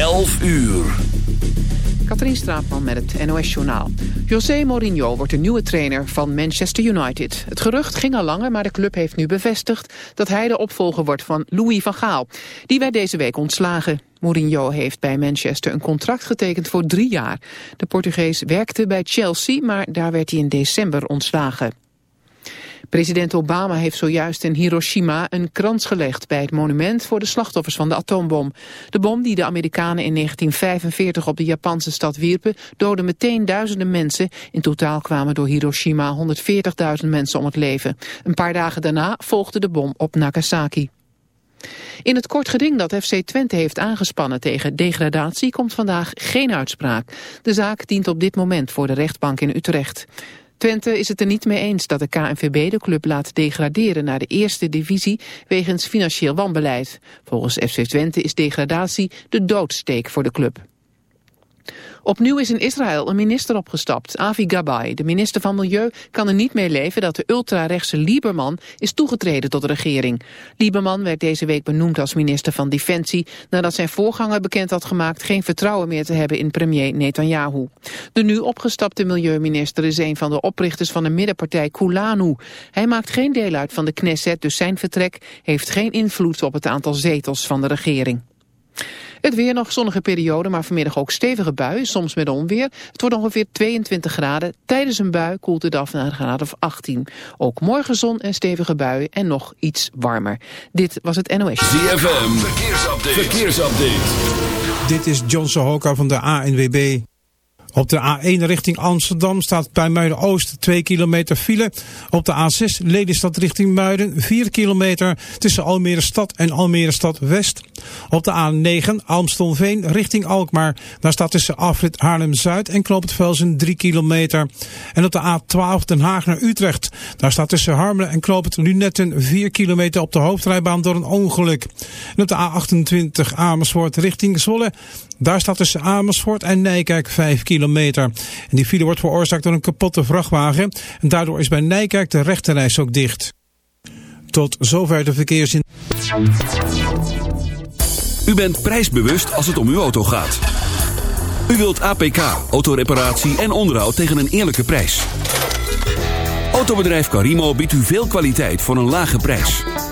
11 uur. Katrien Straatman met het NOS-journaal. José Mourinho wordt de nieuwe trainer van Manchester United. Het gerucht ging al langer, maar de club heeft nu bevestigd... dat hij de opvolger wordt van Louis van Gaal. Die werd deze week ontslagen. Mourinho heeft bij Manchester een contract getekend voor drie jaar. De Portugees werkte bij Chelsea, maar daar werd hij in december ontslagen. President Obama heeft zojuist in Hiroshima een krans gelegd bij het monument voor de slachtoffers van de atoombom. De bom die de Amerikanen in 1945 op de Japanse stad wierpen doodde meteen duizenden mensen. In totaal kwamen door Hiroshima 140.000 mensen om het leven. Een paar dagen daarna volgde de bom op Nagasaki. In het kort geding dat FC Twente heeft aangespannen tegen degradatie komt vandaag geen uitspraak. De zaak dient op dit moment voor de rechtbank in Utrecht. Twente is het er niet mee eens dat de KNVB de club laat degraderen naar de eerste divisie wegens financieel wanbeleid. Volgens FC Twente is degradatie de doodsteek voor de club. Opnieuw is in Israël een minister opgestapt, Avi Gabay. De minister van Milieu kan er niet mee leven dat de ultrarechtse Lieberman is toegetreden tot de regering. Lieberman werd deze week benoemd als minister van Defensie... nadat zijn voorganger bekend had gemaakt geen vertrouwen meer te hebben in premier Netanyahu. De nu opgestapte milieuminister is een van de oprichters van de middenpartij Kulanu. Hij maakt geen deel uit van de Knesset, dus zijn vertrek heeft geen invloed op het aantal zetels van de regering. Het weer nog zonnige periode, maar vanmiddag ook stevige buien, soms met onweer. Het wordt ongeveer 22 graden. Tijdens een bui koelt het af naar een graad of 18. Ook morgen zon en stevige buien en nog iets warmer. Dit was het NOS. ZFM, verkeersupdate. verkeersupdate. Dit is John Sohoka van de ANWB. Op de A1 richting Amsterdam staat bij Muiden-Oost 2 kilometer file. Op de A6 Lelystad richting Muiden 4 kilometer tussen Almere Stad en Almere Stad West. Op de A9 Almstelveen richting Alkmaar. Daar staat tussen afrit Haarlem-Zuid en Knoop Velsen 3 kilometer. En op de A12 Den Haag naar Utrecht. Daar staat tussen Harmelen en Knoop het Lunetten 4 kilometer op de hoofdrijbaan door een ongeluk. En op de A28 Amersfoort richting Zwolle. Daar staat tussen Amersfoort en Nijkerk 5 kilometer. En die file wordt veroorzaakt door een kapotte vrachtwagen. En daardoor is bij Nijkerk de rechterreis ook dicht. Tot zover de verkeersin. U bent prijsbewust als het om uw auto gaat. U wilt APK, autoreparatie en onderhoud tegen een eerlijke prijs. Autobedrijf Carimo biedt u veel kwaliteit voor een lage prijs.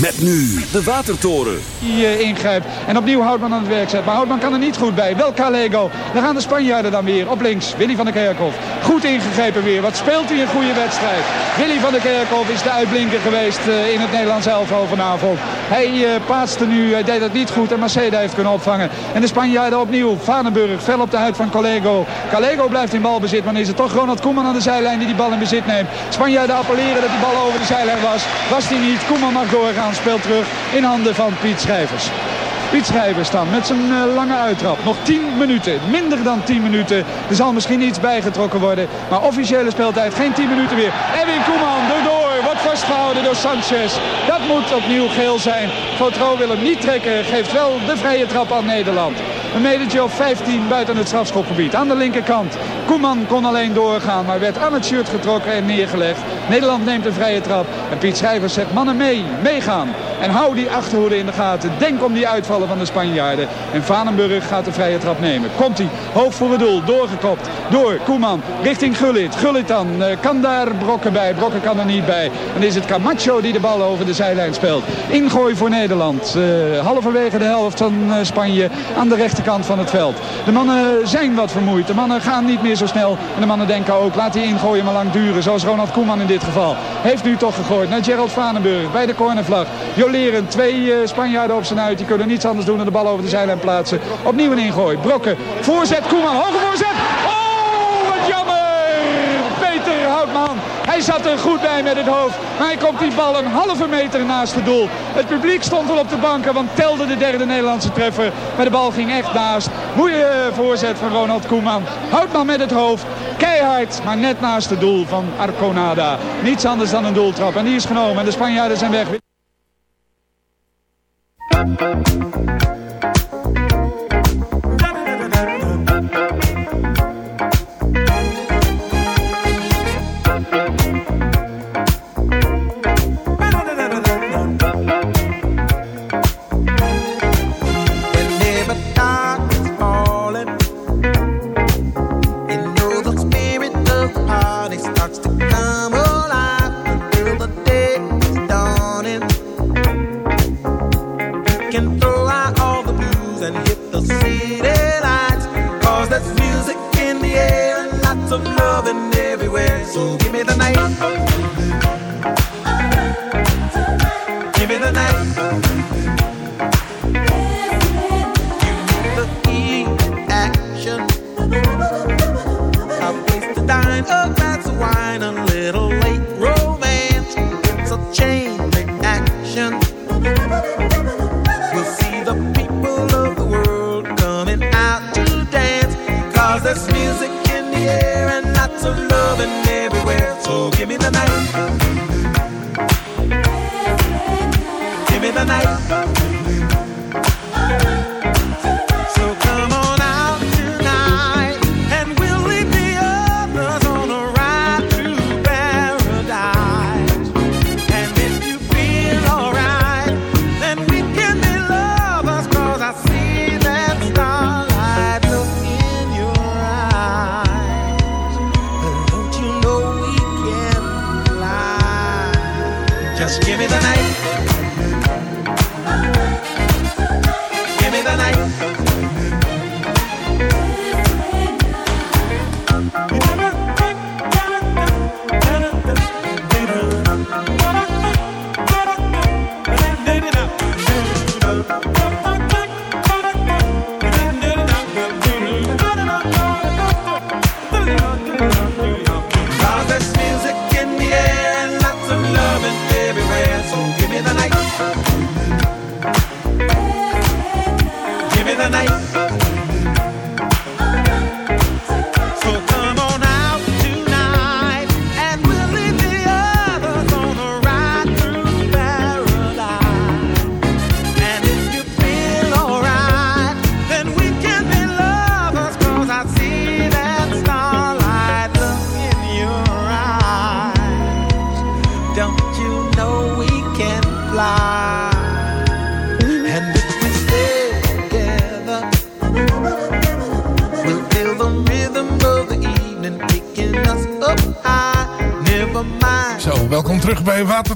Met nu de Watertoren. die eh, ingrijpt en opnieuw Houtman aan het werk zet. Maar Houtman kan er niet goed bij. Wel Calego. Daar gaan de Spanjaarden dan weer. Op links, Willy van der Kerkhof. Goed ingegrepen weer. Wat speelt hij een goede wedstrijd. Willy van der Kerkhof is de uitblinker geweest eh, in het Nederlands elftal vanavond. Hij uh, paatste nu, hij deed het niet goed en Maceda heeft kunnen opvangen. En de Spanjaarden opnieuw. Vanenburg, fel op de huid van Calego. Calego blijft in balbezit, maar is het toch Ronald Koeman aan de zijlijn die die bal in bezit neemt. Spanjaarden appelleren dat die bal over de zijlijn was. Was die niet. Koeman mag doorgaan, speelt terug in handen van Piet Schrijvers. Piet Schrijvers dan met zijn eh, lange uittrap. Nog 10 minuten, minder dan 10 minuten. Er zal misschien iets bijgetrokken worden. Maar officiële speeltijd geen 10 minuten meer. Edwin Koeman erdoor, wordt vastgehouden door Sanchez. Dat moet opnieuw geel zijn. Fotro wil hem niet trekken, geeft wel de vrije trap aan Nederland. Een metertje of 15 buiten het strafschopgebied. Aan de linkerkant. Koeman kon alleen doorgaan, maar werd aan het shirt getrokken en neergelegd. Nederland neemt een vrije trap. En Piet Schrijvers zegt mannen mee, meegaan. En hou die achterhoede in de gaten. Denk om die uitvallen van de Spanjaarden. En Vanenburg gaat de vrije trap nemen. Komt hij, hoog voor het doel, doorgekopt. Door Koeman, richting Gullit. Gullit dan, eh, kan daar Brokken bij. Brokken kan er niet bij. Dan is het Camacho die de bal over de zijlijn speelt. Ingooi voor Nederland. Eh, halverwege de helft van eh, Spanje aan de rechterkant van het veld. De mannen zijn wat vermoeid. De mannen gaan niet meer zo snel. En de mannen denken ook, laat die ingooien maar lang duren. Zoals Ronald Koeman in dit geval. Heeft nu toch gegooid naar Gerald Vanenburg bij de cornervlag. Joleren, twee eh, Spanjaarden op zijn uit. Die kunnen niets anders doen dan de bal over de zijlijn plaatsen. Opnieuw een ingooi. Brokken, voorzet, Koeman, hoge voorzet. Oh, wat jammer! Peter Houtman, hij zat er goed bij met het hoofd. Maar hij komt die bal een halve meter naast het doel. Het publiek stond wel op de banken, want telde de derde Nederlandse treffer. Maar de bal ging echt naast. Mooie voorzet van Ronald Koeman. Houtman met het hoofd. Keihard, maar net naast het doel van Arconada. Niets anders dan een doeltrap. En die is genomen en de Spanjaarden zijn weg.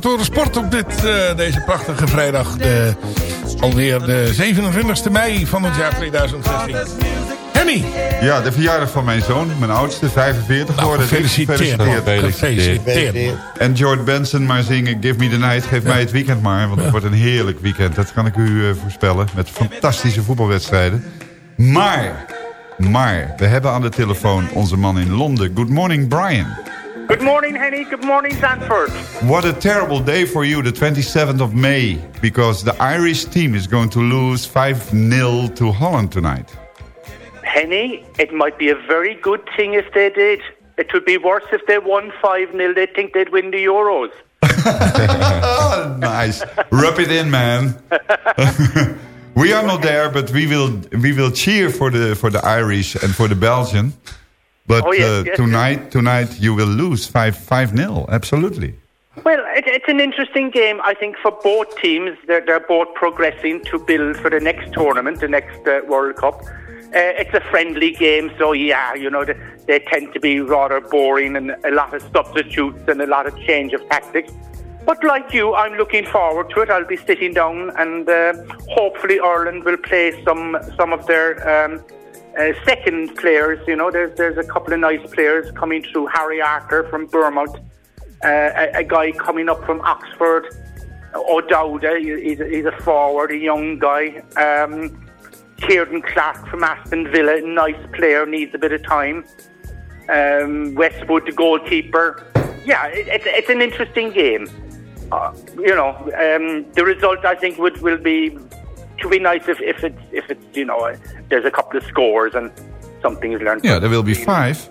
Watertoren Sport op dit, eh, deze prachtige vrijdag. De, alweer de 27e mei van het jaar 2016. Henny, Ja, de verjaardag van mijn zoon, mijn oudste, 45 nou, geworden. gefeliciteerd. Gefeliciteerd. En George Benson maar zingen Give Me The Night. Geef mij het weekend maar, want het wordt een heerlijk weekend. Dat kan ik u eh, voorspellen, met fantastische voetbalwedstrijden. Maar, maar, we hebben aan de telefoon onze man in Londen. Good morning, Brian. Good morning, Henny. Good morning, Zandvoort. What a terrible day for you, the 27th of May. Because the Irish team is going to lose 5-0 to Holland tonight. Henny, it might be a very good thing if they did. It would be worse if they won 5-0. They'd think they'd win the Euros. oh, nice. Rub it in, man. we are not there, but we will we will cheer for the for the Irish and for the Belgian. But Oh, yes, uh, yes, tonight tonight you will lose five five nil. Absolutely. Well, it, it's an interesting game, I think, for both teams. They're, they're both progressing to build for the next tournament, the next uh, World Cup. Uh, it's a friendly game, so yeah, you know, they, they tend to be rather boring and a lot of substitutes and a lot of change of tactics. But like you, I'm looking forward to it. I'll be sitting down and uh, hopefully Ireland will play some some of their um, uh, second players. You know, there's there's a couple of nice players coming through. Harry Arthur from Bournemouth, uh, a, a guy coming up from Oxford, O'Dowda. he- He's a, he's a forward, a young guy. Um, Kieran Clark from Aston Villa, nice player, needs a bit of time. Um, Westwood, the goalkeeper. Yeah, it, it's it's an interesting game. Uh, you know, um, the result I think would will be to be nice if, if it's if it's you know uh, there's a couple of scores and something is learned. Yeah, there will be five.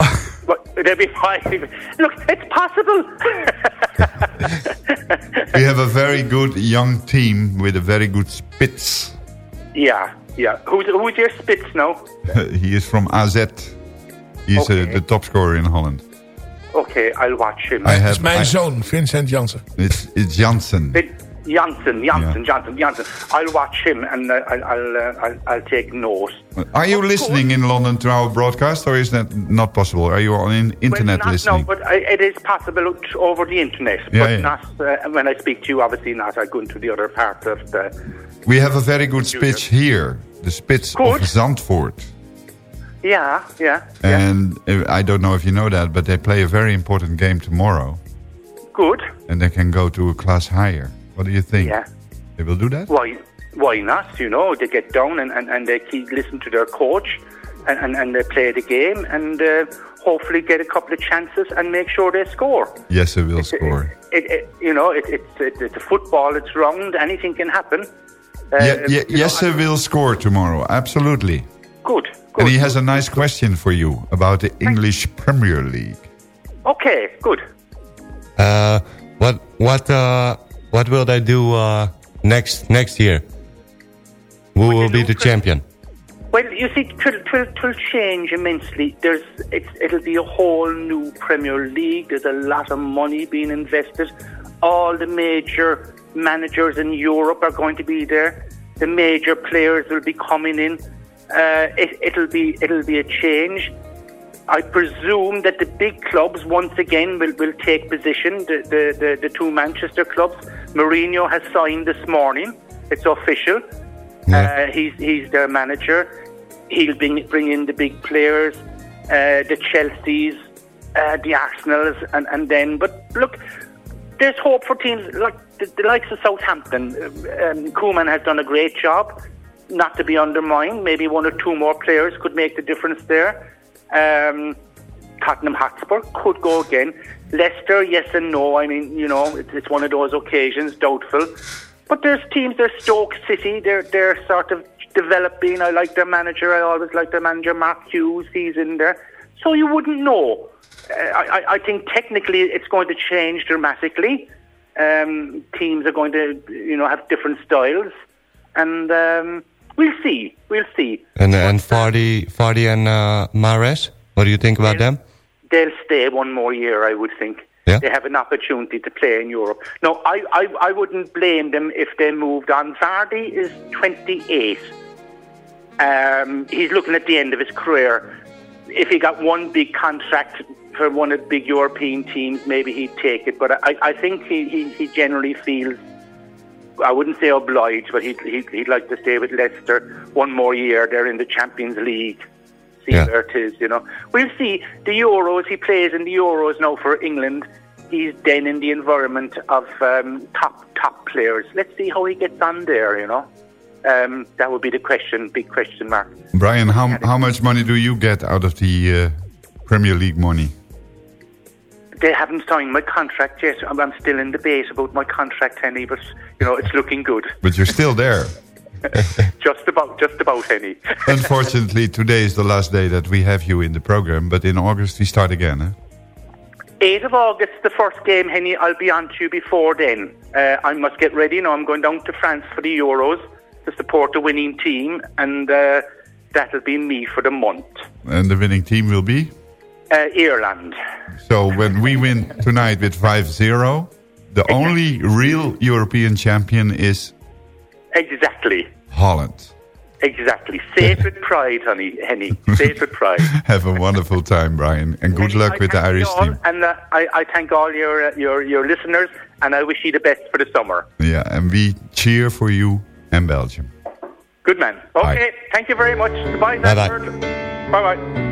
But there'll be five. Look, it's possible. We have a very good young team with a very good Spitz. yeah, yeah. Who's who's your Spitz now? he is from AZ. He's uh, Okay. the top scorer in Holland. Okay, I'll watch him. I Dat have, is mijn I- zoon, Vincent Jansen. It's, it's Jansen. But Janssen, Janssen, Yeah. Janssen, Janssen. I'll watch him and uh, I'll I'll, uh, I'll I'll take notes. Are you Of listening in London to our broadcast or is that not possible? Are you on in internet well, not, listening? No, but I, it is possible over the internet. Yeah, but yeah. not uh, when I speak to you. Obviously, not. I go into the other part of the. We have a very good Spitz here. The Spitz of Zandvoort. Yeah, yeah, yeah. And uh, I don't know if you know that, but they play a very important game tomorrow. Good. And they can go to a class higher. What do you think? Yeah. They will do that? Why? Why not? You know, they get down and, and, and they keep listen to their coach, and, and, and they play the game, and uh, hopefully get a couple of chances and make sure they score. Yes, they will score. It, it, you know, it, it's it, it's a football. It's round. Anything can happen. Uh, yeah, yeah, you know, yes, they will score tomorrow. Absolutely. Good. Good. And he has a nice question for you about the English Premier League. Okay. Good. Uh, what what uh, what will they do uh, next next year? Who will be the champion? Well, you see, it will, it will, it will change immensely. There's, it's, it'll be a whole new Premier League. There's a lot of money being invested. All the major managers in Europe are going to be there. The major players will be coming in. Uh, it, it'll be, it'll be a change. I presume that the big clubs once again will, will take position. The, the, the, the two Manchester clubs. Mourinho has signed this morning. It's official. Uh, he's he's their manager. He'll bring bring in the big players, uh, the Chelseas, uh, the Arsenals, and and then. But look, there's hope for teams like the, the likes of Southampton. Um, Koeman has done a great job, not to be undermined. Maybe one or two more players could make the difference there. Um, Tottenham Hotspur could go again. Leicester, yes and no. I mean, you know, it's, it's one of those occasions, doubtful. But there's teams, there's Stoke City, they're, they're sort of developing. I like their manager, I always like their manager, Mark Hughes, he's in there. So you wouldn't know. Uh, I, I- think technically it's going to change dramatically. Um, teams are going to, you know, have different styles. And um, we'll see, we'll see. And and Vardy Vardy and uh, Mahrez. What do you think about them? they'll stay one more year, I would think. Yeah. They have an opportunity to play in Europe. No, I, I, I wouldn't blame them if they moved on. Vardy is 28. Um, he's looking at the end of his career. If he got one big contract for one of the big European teams, maybe he'd take it. But I, I think he, he, he generally feels, I wouldn't say obliged, but he'd, he'd, he'd like to stay with Leicester one more year. They're in the Champions League see Yeah. where it is, you know. We'll see. The Euros, he plays in the Euros now for England. He's then in the environment of um, top top players. Let's see how he gets on there, you know. Um, that would be the question, big question mark. Brian, how, how much money do you get out of the uh, Premier League money? They haven't signed my contract yet. I'm, I'm still in debate about my contract, Henny, but you know it's looking good. But you're still there. Just about, just about, Henny. Unfortunately, today is the last day that we have you in the program, but in August we start again. Eh? 8th of August, the first game, Henny. I'll be on to you before then. Uh, I must get ready now. I'm going down to France for the Euros to support the winning team, and uh, that'll be me for the month. And the winning team will be? Uh, Ireland. So when we win tonight with 5-0, the only real European champion is Exactly. Holland. Exactly. Say it with pride, honey, Henny. Say it with pride. Have a wonderful time, Brian. And good luck I with the Irish all, team. And uh, I, I thank all your, uh, your your listeners, and I wish you the best for the summer. Yeah, and we cheer for you and Belgium. Good man. Okay. Thank you very much. Goodbye. Bye-bye. Bye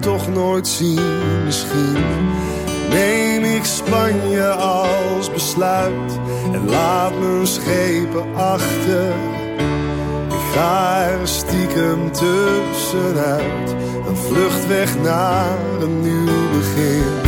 toch nooit zien. Misschien neem ik Spanje als besluit en laat mijn schepen achter. Ik ga er stiekem tussenuit, een vlucht weg naar een nieuw begin.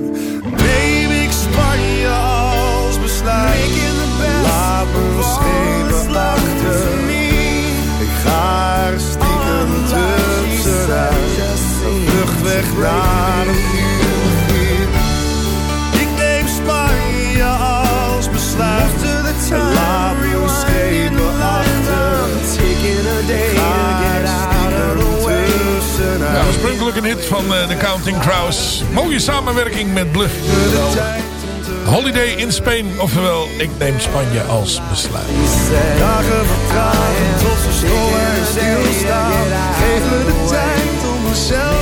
Laat me schepen achter. Ik ga er stiekem tussenuit. Een vlucht weg naar een nieuw. Ik neem Spanje als besluit. En laat me schepen achter. Ik ga er stiekem tussenuit. Ja, oorspronkelijk een hit van eh, The Counting Crows. Mooie samenwerking met Bluff. Holiday in Spain, oftewel ik neem Spanje als besluit. En de tijd om mezelf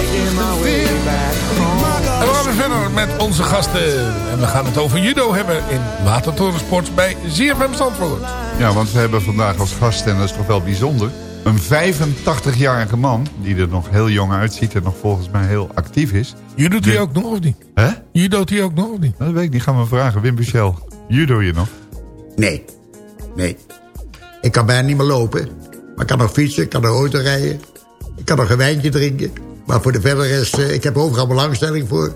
we gaan weer verder met onze gasten. En we gaan het over judo hebben in Watertorensport bij ZFM Zandvoort. Ja, want we hebben vandaag als gast, en dat is toch wel bijzonder... een 85-jarige man, die er nog heel jong uitziet... en nog volgens mij heel actief is. Judo hij ook nog of niet? Hè? Judo hij ook nog of niet? Dat weet ik niet, gaan we vragen. Wim Buchel, judo je nog? Nee. Nee. Ik kan bijna niet meer lopen. Maar ik kan nog fietsen, ik kan nog auto rijden. Ik kan nog een wijntje drinken. Maar voor de verder rest, eh, ik heb overal belangstelling voor.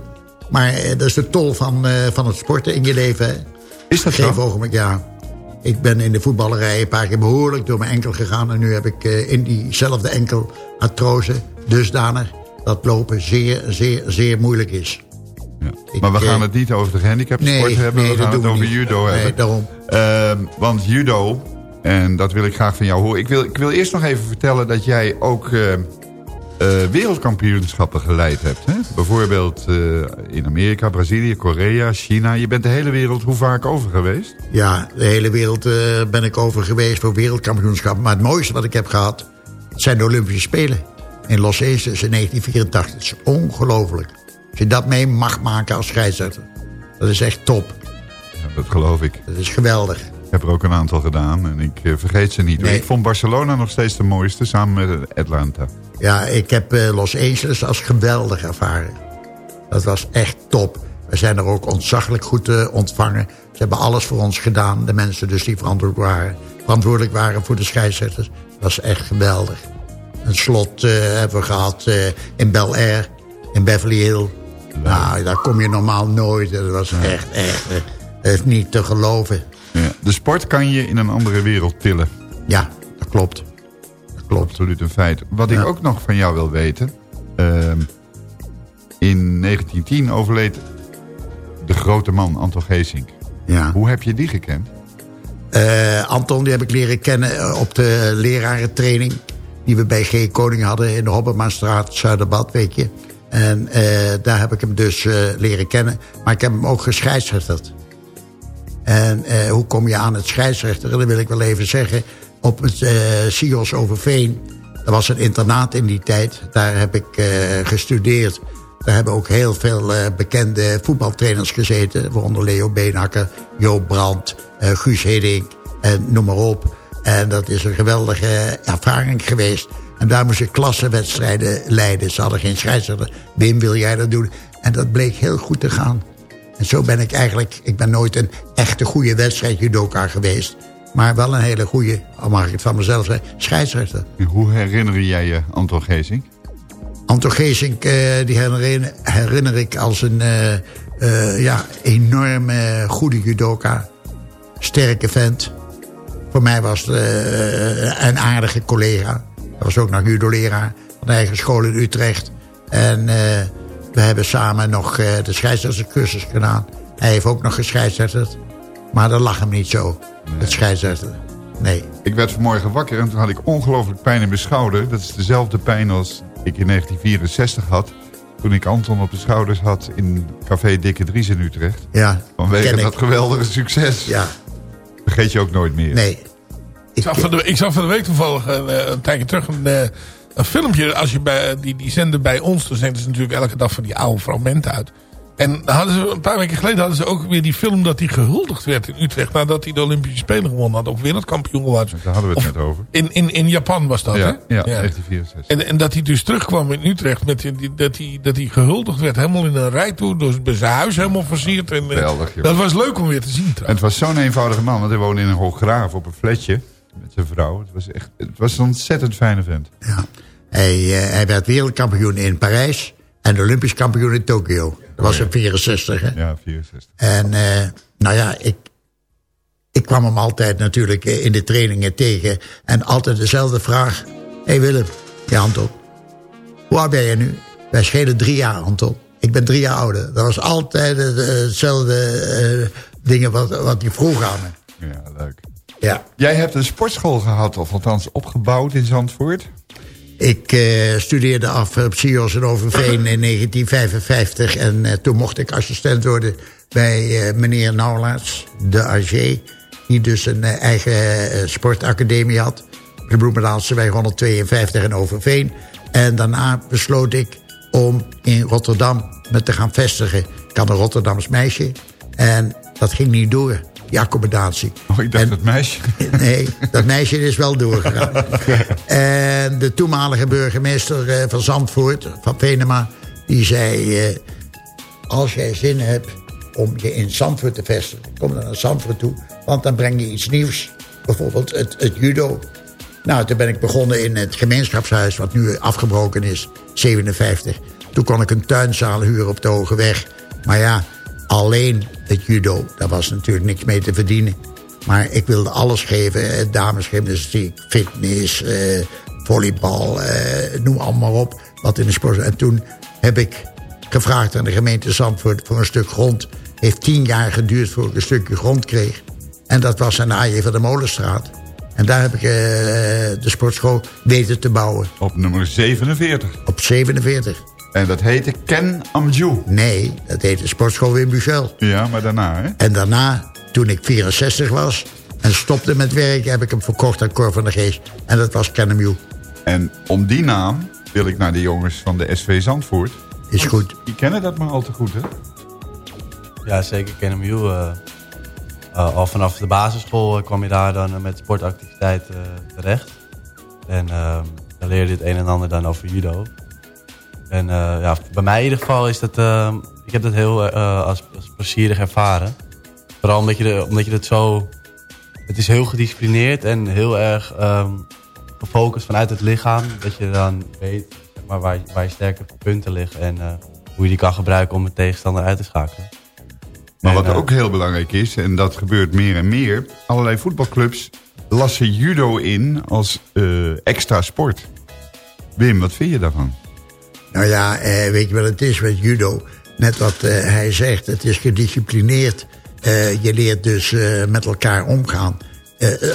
Maar eh, dat is de tol van, eh, van het sporten in je leven. hè. Is dat Op een gegeven zo? ogenblik, ja. Ik ben in de voetballerij een paar keer behoorlijk door mijn enkel gegaan. En nu heb ik eh, in diezelfde enkel artrose dusdanig... dat lopen zeer, zeer, zeer moeilijk is. Ik, Maar we gaan eh, het niet over de gehandicaptensport nee, hebben. nee, we gaan het over niet. judo Nee, hebben. daarom. Ehm, want judo, en dat wil ik graag van jou horen. Ik wil, ik wil eerst nog even vertellen dat jij ook... eh, eh, wereldkampioenschappen geleid hebt. Hè? Bijvoorbeeld eh, in Amerika, Brazilië, Korea, China. Je bent de hele wereld hoe vaak over geweest? Ja, de hele wereld eh, ben ik over geweest voor wereldkampioenschappen. Maar het mooiste wat ik heb gehad, zijn de Olympische Spelen. In Los Angeles in 1984. Het is ongelooflijk. Als je dat mee mag maken als scheidsrechter. Dat is echt top. Ja, dat geloof ik. Dat is geweldig. Ik heb er ook een aantal gedaan en ik eh, vergeet ze niet. Nee. Ik vond Barcelona nog steeds de mooiste, samen met Atlanta. Ja, ik heb eh, Los Angeles als geweldig ervaren. Dat was echt top. We zijn er ook ontzaglijk goed eh, ontvangen. Ze hebben alles voor ons gedaan. De mensen dus die verantwoordelijk waren, verantwoordelijk waren voor de scheidsrechters. Dat was echt geweldig. Een slot hebben we gehad eh, in Bel Air, in Beverly Hills. Nou, daar kom je normaal nooit. Dat was echt, echt, is niet te geloven. Ja. De sport kan je in een andere wereld tillen. Ja, dat klopt. Dat klopt. Absoluut een feit. Wat Ja. ik ook nog van jou wil weten. ehm, in 1910 overleed de grote man Anton Geesink. Ja. Hoe heb je die gekend? Eh, Anton, die heb ik leren kennen eh, op de lerarentraining... die we bij G. Koning hadden in de Hobbermaanstraat, Zuiderbad, weet je. En eh, daar heb ik hem dus leren kennen. Maar ik heb hem ook gescheidsrechterd. En eh, hoe kom je aan het scheidsrechteren? Dat wil ik wel even zeggen. Op het eh Sios Overveen, dat was een internaat in die tijd. Daar heb ik eh, gestudeerd. Daar hebben ook heel veel eh, bekende voetbaltrainers gezeten. Waaronder Leo Beenhakker, Joop Brandt, eh, Guus Hiddink en noem maar op. En dat is een geweldige ervaring geweest. En daar moest ik klassenwedstrijden leiden. Ze hadden geen scheidsrechter. Wim, wil jij dat doen? En dat bleek heel goed te gaan. En zo ben ik eigenlijk... Ik ben nooit een echte goede wedstrijd judoka geweest. Maar wel een hele goede, al mag ik het van mezelf zeggen, scheidsrechter. Hoe herinner jij je Anton Geesink? Anton Geesink, eh, die herinner, herinner ik als een eh, ja, enorme goede judoka. Sterke vent. Voor mij was het een aardige collega. Hij was ook nog judoleraar van de eigen school in Utrecht. En we hebben samen nog eh, de scheidsrechterscursus gedaan. Hij heeft ook nog gescheidsrechterd. Maar dat lag hem niet zo, het scheidsrechter. Nee. Ik werd vanmorgen wakker en toen had ik ongelooflijk pijn in mijn schouder. Dat is dezelfde pijn als ik in 1964 had. Toen ik Anton op de schouders had in Café Dikke Dries in Utrecht. Ja, Vanwege ken ik. dat geweldige succes. Ja. Vergeet je ook nooit meer. Nee. Ik zag, van de, ik zag van de week toevallig een, eh, een tijdje terug een, eh, een filmpje. Als je bij, die, die zenden bij ons, dan zenden ze natuurlijk elke dag van die oude fragmenten uit. En hadden ze, een paar weken geleden hadden ze ook weer die film dat hij gehuldigd werd in Utrecht. Nadat hij de Olympische Spelen gewonnen had. Of wereldkampioen was. Daar hadden we het Of net over. In, in, in Japan was dat, Ja, hè? ja, 1964. En, en dat hij dus terugkwam in Utrecht. Met die, dat, hij, dat hij gehuldigd werd. Helemaal in een rijtoer. Dus bij zijn huis helemaal versierd. En, eh, dat was leuk om weer te zien En trouwens. het was zo'n eenvoudige man, want hij woonde in een hooggraaf op een flatje met zijn vrouw. Het was echt, het was een ontzettend fijne vent. Ja. Hij, eh, hij werd wereldkampioen in Parijs en olympisch kampioen in Tokio. Dat was in 64, hè? Ja, 64. En eh, nou ja, ik, ik kwam hem altijd natuurlijk eh, in de trainingen tegen. En altijd dezelfde vraag. Hé hey Willem, ja Anton. Hoe oud ben je nu? Wij schelen drie jaar, Anton. Ik ben drie jaar ouder. Dat was altijd hetzelfde eh, dingen wat, wat hij vroeg aan me. Ja, leuk. Ja. Jij hebt een sportschool gehad, of althans opgebouwd in Zandvoort. Ik eh, studeerde af op CIO's in Overveen in 1955. En eh, toen mocht ik assistent worden bij eh, meneer Nauwlaerts, de AG. Die dus een eigen sportacademie had. De Bloemendaalse bij 152 in Overveen. En daarna besloot ik om in Rotterdam me te gaan vestigen. Ik had een Rotterdams meisje. En dat ging niet door, die accommodatie. Oh, ik dacht dat meisje. Nee, dat meisje is wel doorgegaan. En de toenmalige burgemeester eh, van Zandvoort, van Venema... die zei, eh, als jij zin hebt om je in Zandvoort te vestigen... kom dan naar Zandvoort toe, want dan breng je iets nieuws. Bijvoorbeeld het, het judo. Nou, toen ben ik begonnen in het gemeenschapshuis... wat nu afgebroken is, 57. Toen kon ik een tuinzaal huren op de Hoge Weg. Maar ja, alleen het judo, daar was natuurlijk niks mee te verdienen. Maar ik wilde alles geven. eh, Damesgymnastiek, fitness, eh, volleybal, eh, noem allemaal op. Wat in de sport. En toen heb ik gevraagd aan de gemeente Zandvoort voor een stuk grond. Heeft tien jaar geduurd voor ik een stukje grond kreeg. En dat was aan de AJ van de Molenstraat. En daar heb ik eh, de sportschool weten te bouwen. Op nummer 47. Op 47. En dat heette Ken Amju. Nee, dat heette sportschool Wim Buchel. Ja, maar daarna, hè? En daarna, toen ik 64 was en stopte met werk... heb ik hem verkocht aan Cor van der Geest. En dat was Kennemju. En om die naam wil ik naar de jongens van de SV Zandvoort. Is goed. Die kennen dat maar al te goed, hè? Ja, zeker. Ken hem heel. eh, eh, al vanaf de basisschool eh, kwam je daar dan met sportactiviteiten terecht. En ehm, dan leerde je het een en ander dan over judo. En eh, ja, bij mij in ieder geval is dat... ehm, ik heb dat heel eh, als, als plezierig ervaren. Vooral omdat je, de, omdat je het zo... Het is heel gedisciplineerd en heel erg ehm, gefocust vanuit het lichaam. Dat je dan weet zeg maar, waar, waar je sterke punten liggen. En eh, hoe je die kan gebruiken om een tegenstander uit te schakelen. Maar wat eh, ook heel belangrijk is, en dat gebeurt meer en meer... allerlei voetbalclubs lassen judo in als eh, extra sport. Wim, wat vind je daarvan? Nou ja, eh, weet je wat het is met judo? Net wat eh, hij zegt, het is gedisciplineerd. Eh, je leert dus eh, met elkaar omgaan.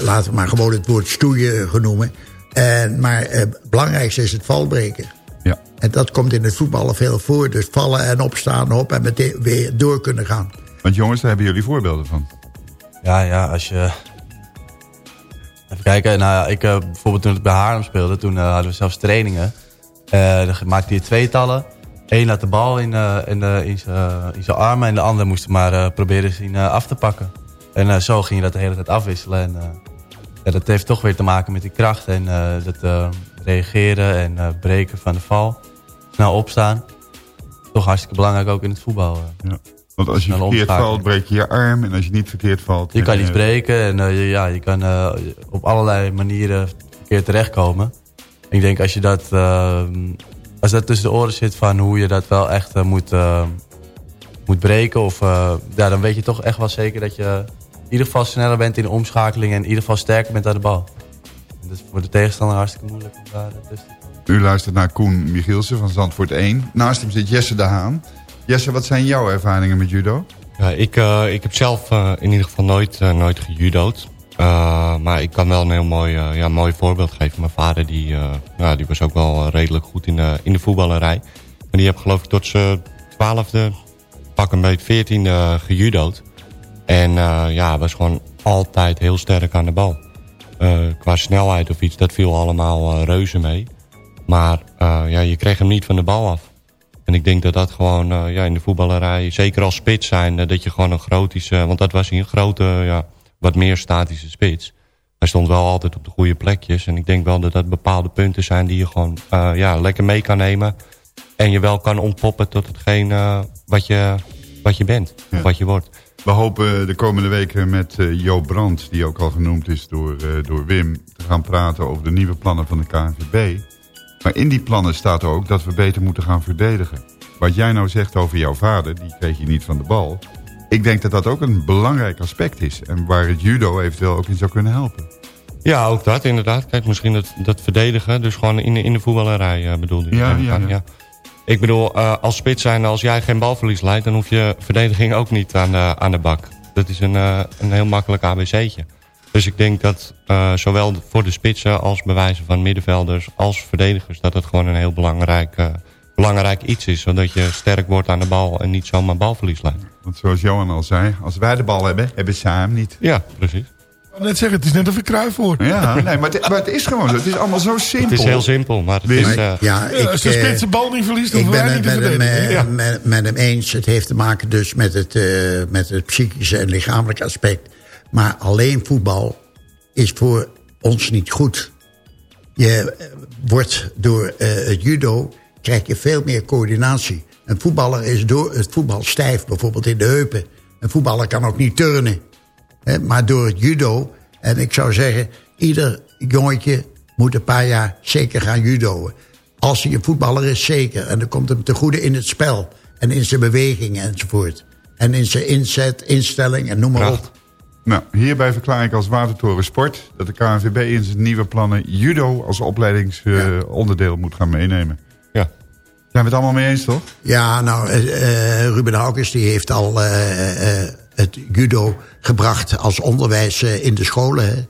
Laten we maar gewoon het woord stoeien genoemen. En maar eh, het belangrijkste is het valbreken. Ja. En dat komt in het voetballen veel voor. Dus vallen en opstaan, op en meteen weer door kunnen gaan. Want jongens, daar hebben jullie voorbeelden van. Ja, ja, als je... Even kijken, nou ja, ik eh, bijvoorbeeld toen ik bij Haarlem speelde, toen hadden we zelfs trainingen. Eh dan maakte je tweetallen. Eén had de bal in, eh, in, de, in zijn armen en de andere moest maar eh, proberen zien eh, af te pakken. En eh, zo ging je dat de hele tijd afwisselen. En, eh, ja, dat heeft toch weer te maken met die kracht en eh, dat eh, reageren en eh, breken van de val. Snel opstaan. Toch hartstikke belangrijk ook in het voetbal. eh. Ja. Want als je verkeerd valt, breek je je arm. En als je niet verkeerd valt... Je kan eh, iets breken en eh, je- ja, je kan eh, op allerlei manieren verkeerd terechtkomen. Ik denk als je dat, eh, als dat tussen de oren zit van hoe je dat wel echt eh, moet, eh, moet breken. Of, eh, ja, dan weet je toch echt wel zeker dat je in ieder geval sneller bent in de omschakeling. En in ieder geval sterker bent aan de bal. En dat is voor de tegenstander hartstikke moeilijk om daar eh, tussen te U luistert naar Koen Michielsen van Zandvoort 1. Naast hem zit Jesse de Haan. Jesse, wat zijn jouw ervaringen met judo? Ja, ik, eh, ik heb zelf eh, in ieder geval nooit, eh, nooit gejudo'd. Eh, maar ik kan wel een heel mooi, eh, ja, mooi voorbeeld geven. Mijn vader die, ja, die was ook wel redelijk goed in de, in de voetballerij. Maar die heb geloof ik tot zijn twaalfde, pak een beetje veertiende gejudo'd. En ja, was gewoon altijd heel sterk aan de bal. Qua snelheid of iets, dat viel allemaal reuze mee. Maar ja, je kreeg hem niet van de bal af. En ik denk dat dat gewoon ja, in de voetballerij, zeker als spits zijn, dat je gewoon een grotische, want dat was hij een grote, ja, wat meer statische spits. Hij stond wel altijd op de goede plekjes. En ik denk wel dat dat bepaalde punten zijn die je gewoon eh, ja, lekker mee kan nemen. En je wel kan ontpoppen tot hetgeen eh, wat, je, wat je bent, of wat je wordt. We hopen de komende weken met eh Jo Brandt, die ook al genoemd is door, door Wim... te gaan praten over de nieuwe plannen van de KNVB. Maar in die plannen staat ook dat we beter moeten gaan verdedigen. Wat jij nou zegt over jouw vader, die kreeg je niet van de bal. Ik denk dat dat ook een belangrijk aspect is. En waar het judo eventueel ook in zou kunnen helpen. Ja, ook dat inderdaad. Kijk, misschien dat, dat verdedigen, dus gewoon in, de- in de voetballerij eh, je. Ja, neem ik ja, ja. Ik bedoel, eh, als spits zijn, als jij geen balverlies leidt... dan hoef je verdediging ook niet aan de, aan de bak. Dat is een, eh, een heel makkelijk ABC'tje. Dus ik denk dat eh, zowel voor de spitsen als bewijzen van middenvelders... als verdedigers, dat het gewoon een heel belangrijk, eh, belangrijk iets is. Zodat je sterk wordt aan de bal en niet zomaar balverlies leidt. Want zoals Johan al zei, als wij de bal hebben, hebben zij hem niet. Ja, precies. Ik net zeggen, het is net of ik kruif word. Ja, nee, maar het, maar het is gewoon zo. Het is allemaal zo simpel. Het is heel simpel, maar het is... eh, Ja, ik, als de eh, spits de bal niet verliest, hoeven ben wij het met hem, eh, Ja. met, met hem eens. Het heeft te maken dus met het, eh, met het psychische en lichamelijke aspect. Maar alleen voetbal is voor ons niet goed. Je wordt door eh, het judo, krijg je veel meer coördinatie. Een voetballer is door het voetbal stijf, bijvoorbeeld in de heupen. Een voetballer kan ook niet turnen. Hè, maar door het judo, en ik zou zeggen... ieder jongetje moet een paar jaar zeker gaan judoën. Als hij een voetballer is, zeker. En dan komt hem te goede in het spel. En in zijn bewegingen enzovoort. En in zijn inzet, instelling en noem maar op. Nou, hierbij verklaar ik als Watertoren Sport... dat de KNVB in zijn nieuwe plannen judo als opleidingsonderdeel moet gaan meenemen. Zijn we het allemaal mee eens, toch? Ja, nou, eh, eh, Ruben Haukes die heeft al eh, het judo gebracht als onderwijs in de scholen. Hè.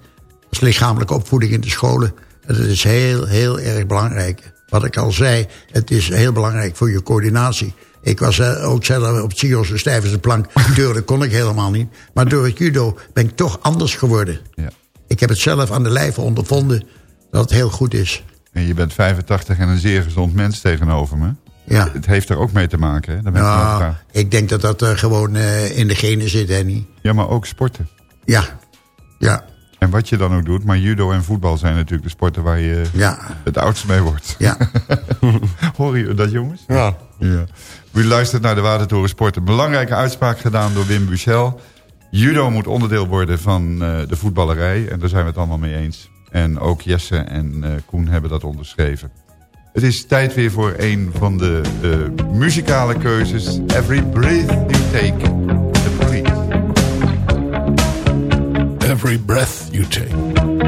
is lichamelijke opvoeding in de scholen. En dat is heel, heel erg belangrijk. Wat ik al zei, het is heel belangrijk voor je coördinatie. Ik was ook zelf op het zo stijf als een plank. Turnen kon ik helemaal niet. Maar door het judo ben ik toch anders geworden. Ja. Ik heb het zelf aan de lijve ondervonden dat het heel goed is. En je bent 85 en een zeer gezond mens tegenover me. Ja. Het heeft er ook mee te maken, hè? Ben ik denk dat dat eh, gewoon eh, in de genen zit, Henny. Ja, maar ook sporten. Ja, ja. En wat je dan ook doet. Maar judo en voetbal zijn natuurlijk de sporten waar je Ja. het oudst mee wordt. Ja. Horen jullie dat, jongens? Ja. ja. U luistert naar de Watertoren Sport. Een belangrijke uitspraak gedaan door Wim Buchel. Judo moet onderdeel worden van eh, de voetballerij. En daar zijn we het allemaal mee eens. En ook Jesse en eh, Koen hebben dat onderschreven. Het is tijd weer voor een van de eh, muzikale keuzes. Every breath you take. The police. Every breath you take.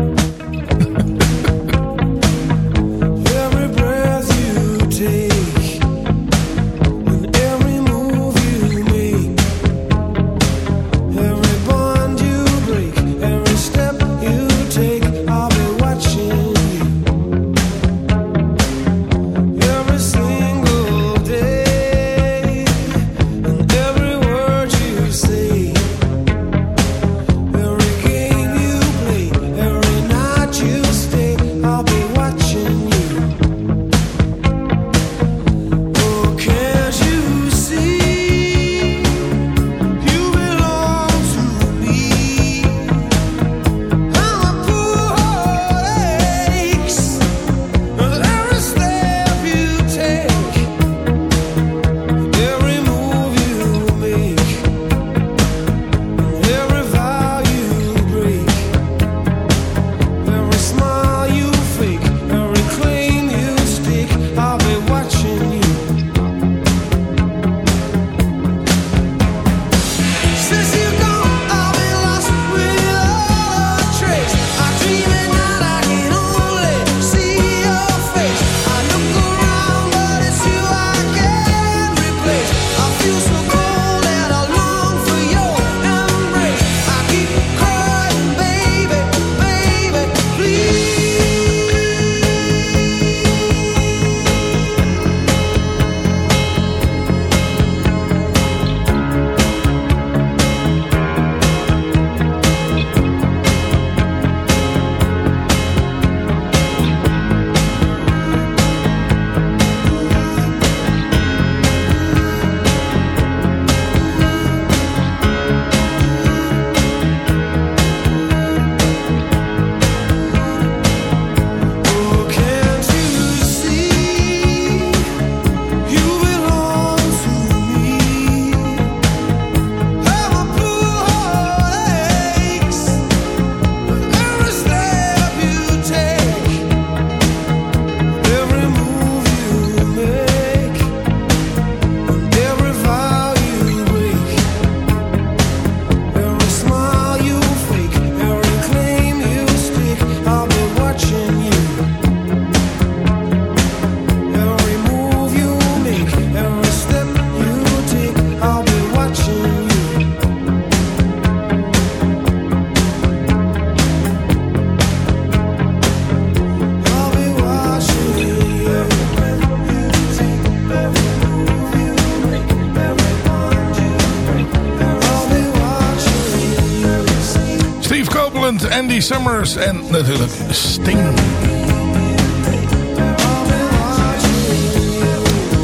Summers en natuurlijk Sting.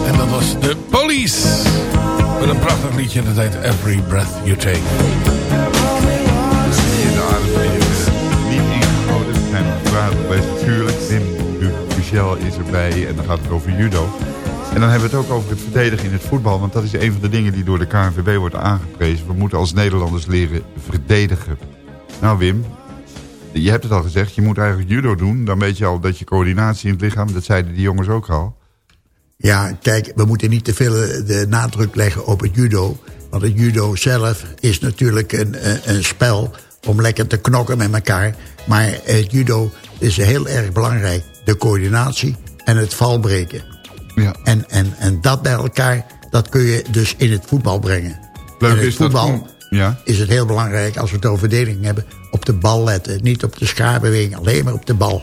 En dat was de Police. Met een prachtig liedje dat heet Every Breath You Take. In de niet ingegoten. Er zijn vragen geweest natuurlijk. Wim Buchel is erbij en dan gaat het over judo. En dan hebben we het ook over het verdedigen in het voetbal. Want dat is een van de dingen die door de KNVB wordt aangeprezen. We moeten als Nederlanders leren verdedigen. Nou Wim, je hebt het al gezegd. Je moet eigenlijk judo doen. Dan weet je al dat je coördinatie in het lichaam... dat zeiden die jongens ook al. Ja, kijk, we moeten niet te veel eh, de nadruk leggen op het judo. Want het judo zelf is natuurlijk een, een, een spel om lekker te knokken met elkaar. Maar het judo is heel erg belangrijk. De coördinatie en het valbreken. Ja. En, en, en dat bij elkaar, dat kun je dus in het voetbal brengen. Leuk en het is dat voetbal, Koen- Ja. is het heel belangrijk als we het over verdediging hebben... op de bal letten, niet op de schaarbeweging, alleen maar op de bal.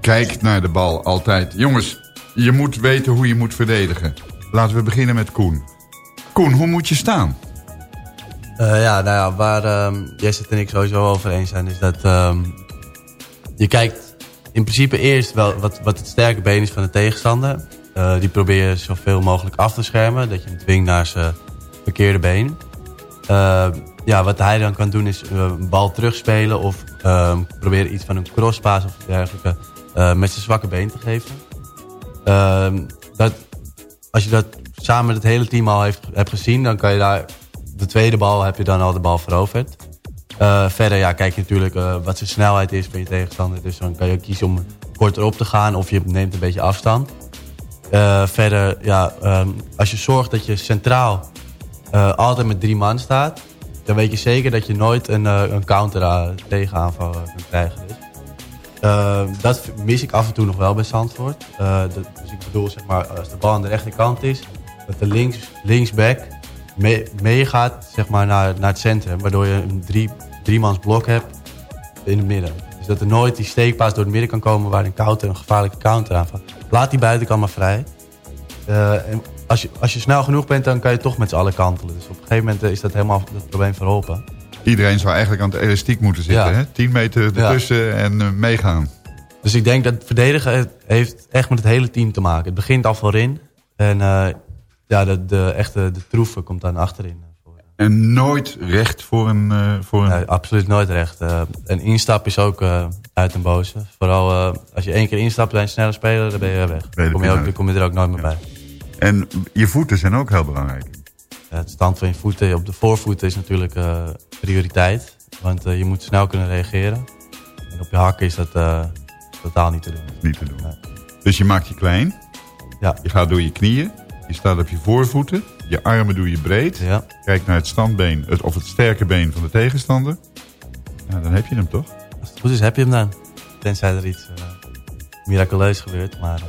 Kijk naar de bal altijd. Jongens, je moet weten hoe je moet verdedigen. Laten we beginnen met Koen. Koen, hoe moet je staan? Eh, ja, nou ja, waar ehm Jesse en ik sowieso over eens zijn... is dat ehm, je kijkt in principe eerst wel wat, wat het sterke been is van de tegenstander. Eh, die probeer je zoveel mogelijk af te schermen. Dat je hem dwingt naar zijn verkeerde been. Eh, ja, wat hij dan kan doen is eh, een bal terugspelen... of ehm, proberen iets van een crosspaas of dergelijke... eh, met zijn zwakke been te geven. Ehm, dat, als je dat samen met het hele team al heeft, hebt gezien... dan kan je daar de tweede bal heb je dan al de bal veroverd. Verder ja, kijk je natuurlijk wat zijn snelheid is van je tegenstander. Dus dan kan je kiezen om korter op te gaan of je neemt een beetje afstand. Verder, ja, ehm, als je zorgt dat je centraal altijd met drie man staat... dan weet je zeker dat je nooit een, eh, een counter uh, tegenaanval eh, kunt krijgen. Dus. Eh, dat mis ik af en toe nog wel bij Zandvoort. Eh, dat- dus ik bedoel, zeg maar, als de bal aan de rechterkant is... dat de links, linksback mee- meegaat zeg maar, naar, naar het centrum. Waardoor je een drie, driemans blok hebt in het midden. Dus dat er nooit die steekpaas door het midden kan komen... waar een counter, een gevaarlijke counter aanvalt. Laat die buitenkant maar vrij. Eh, en als, je, als je snel genoeg bent, dan kan je toch met z'n allen kantelen. Dus op een gegeven moment eh, is dat helemaal het probleem verholpen. Iedereen zou eigenlijk aan het elastiek moeten zitten. Ja. Hè? 10 meter ertussen en eh, meegaan. Dus ik denk dat verdedigen heeft echt met het hele team te maken. Het begint al voorin. En eh, ja, de, de echte de troeven komt dan achterin. En nooit recht voor een... voor een... Nee, absoluut nooit recht. Een instap is ook uit een boze. Vooral als je één keer instapt bij een snelle speler, dan ben je weg. Dan kom je, er ook, kom je er ook nooit meer bij. En je voeten zijn ook heel belangrijk. Het stand van je voeten op de voorvoeten is natuurlijk eh, prioriteit. Want eh, je moet snel kunnen reageren. En op je hakken is dat eh, totaal niet te doen. Niet te doen. Dus je maakt je klein. Ja. Je gaat door je knieën. Je staat op je voorvoeten. Je armen doe je breed. Ja. Kijk naar het standbeen het, of het sterke been van de tegenstander. Ja, dan heb je hem toch? Als het goed is, heb je hem dan. Tenzij er iets miraculeus gebeurt. Maar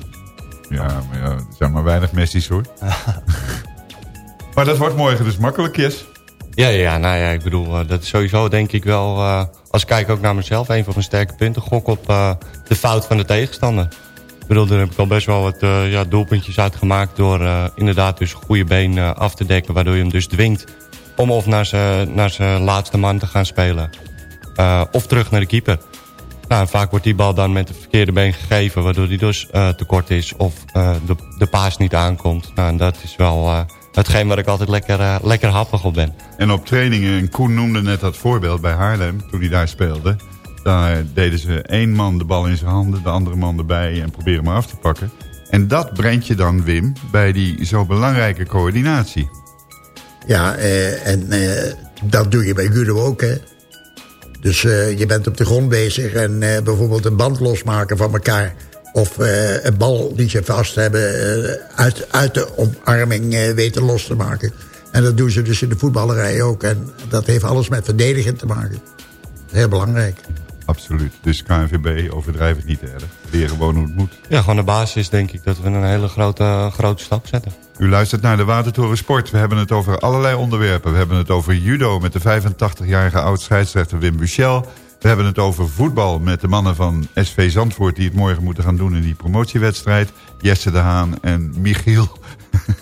Ja, maar ja, er zijn maar weinig Messi's hoor. maar dat wordt morgen dus makkelijk, Yes. Ja, ja, nou ja, ik bedoel, eh, dat is sowieso denk ik wel... eh, als ik kijk ook naar mezelf, een van mijn sterke punten... gok op eh, de fout van de tegenstander. Ik bedoel, daar heb ik al best wel wat eh, ja, doelpuntjes uit gemaakt... door eh, inderdaad dus een goede been eh, af te dekken... waardoor je hem dus dwingt om of naar zijn naar zijn laatste man te gaan spelen... eh, of terug naar de keeper. Nou, vaak wordt die bal dan met het verkeerde been gegeven... waardoor die dus eh, te kort is of eh, de, de paas niet aankomt. Nou, en dat is wel eh, hetgeen waar ik altijd lekker, lekker happig op ben. En op trainingen, en Koen noemde net dat voorbeeld bij Haarlem, toen hij daar speelde. Daar deden ze één man de bal in zijn handen, de andere man erbij en proberen hem af te pakken. En dat brengt je dan, Wim, bij die zo belangrijke coördinatie. Ja, eh, en eh, dat doe je bij judo ook, hè. Dus eh, je bent op de grond bezig en eh, bijvoorbeeld een band losmaken van elkaar... of eh, een bal die ze vast hebben uit, uit de omarming weten los te maken. En dat doen ze dus in de voetballerij ook. En dat heeft alles met verdedigen te maken. Heel belangrijk. Absoluut. Dus KNVB, overdrijf het niet erg. Leer gewoon hoe het moet. Ja, gewoon de basis denk ik dat we een hele grote, grote stap zetten. U luistert naar de Watertoren Sport. We hebben het over allerlei onderwerpen. We hebben het over judo met de 85-jarige oud-scheidsrechter Wim Buchel. We hebben het over voetbal met de mannen van SV Zandvoort... die het morgen moeten gaan doen in die promotiewedstrijd. Jesse de Haan en Michiel...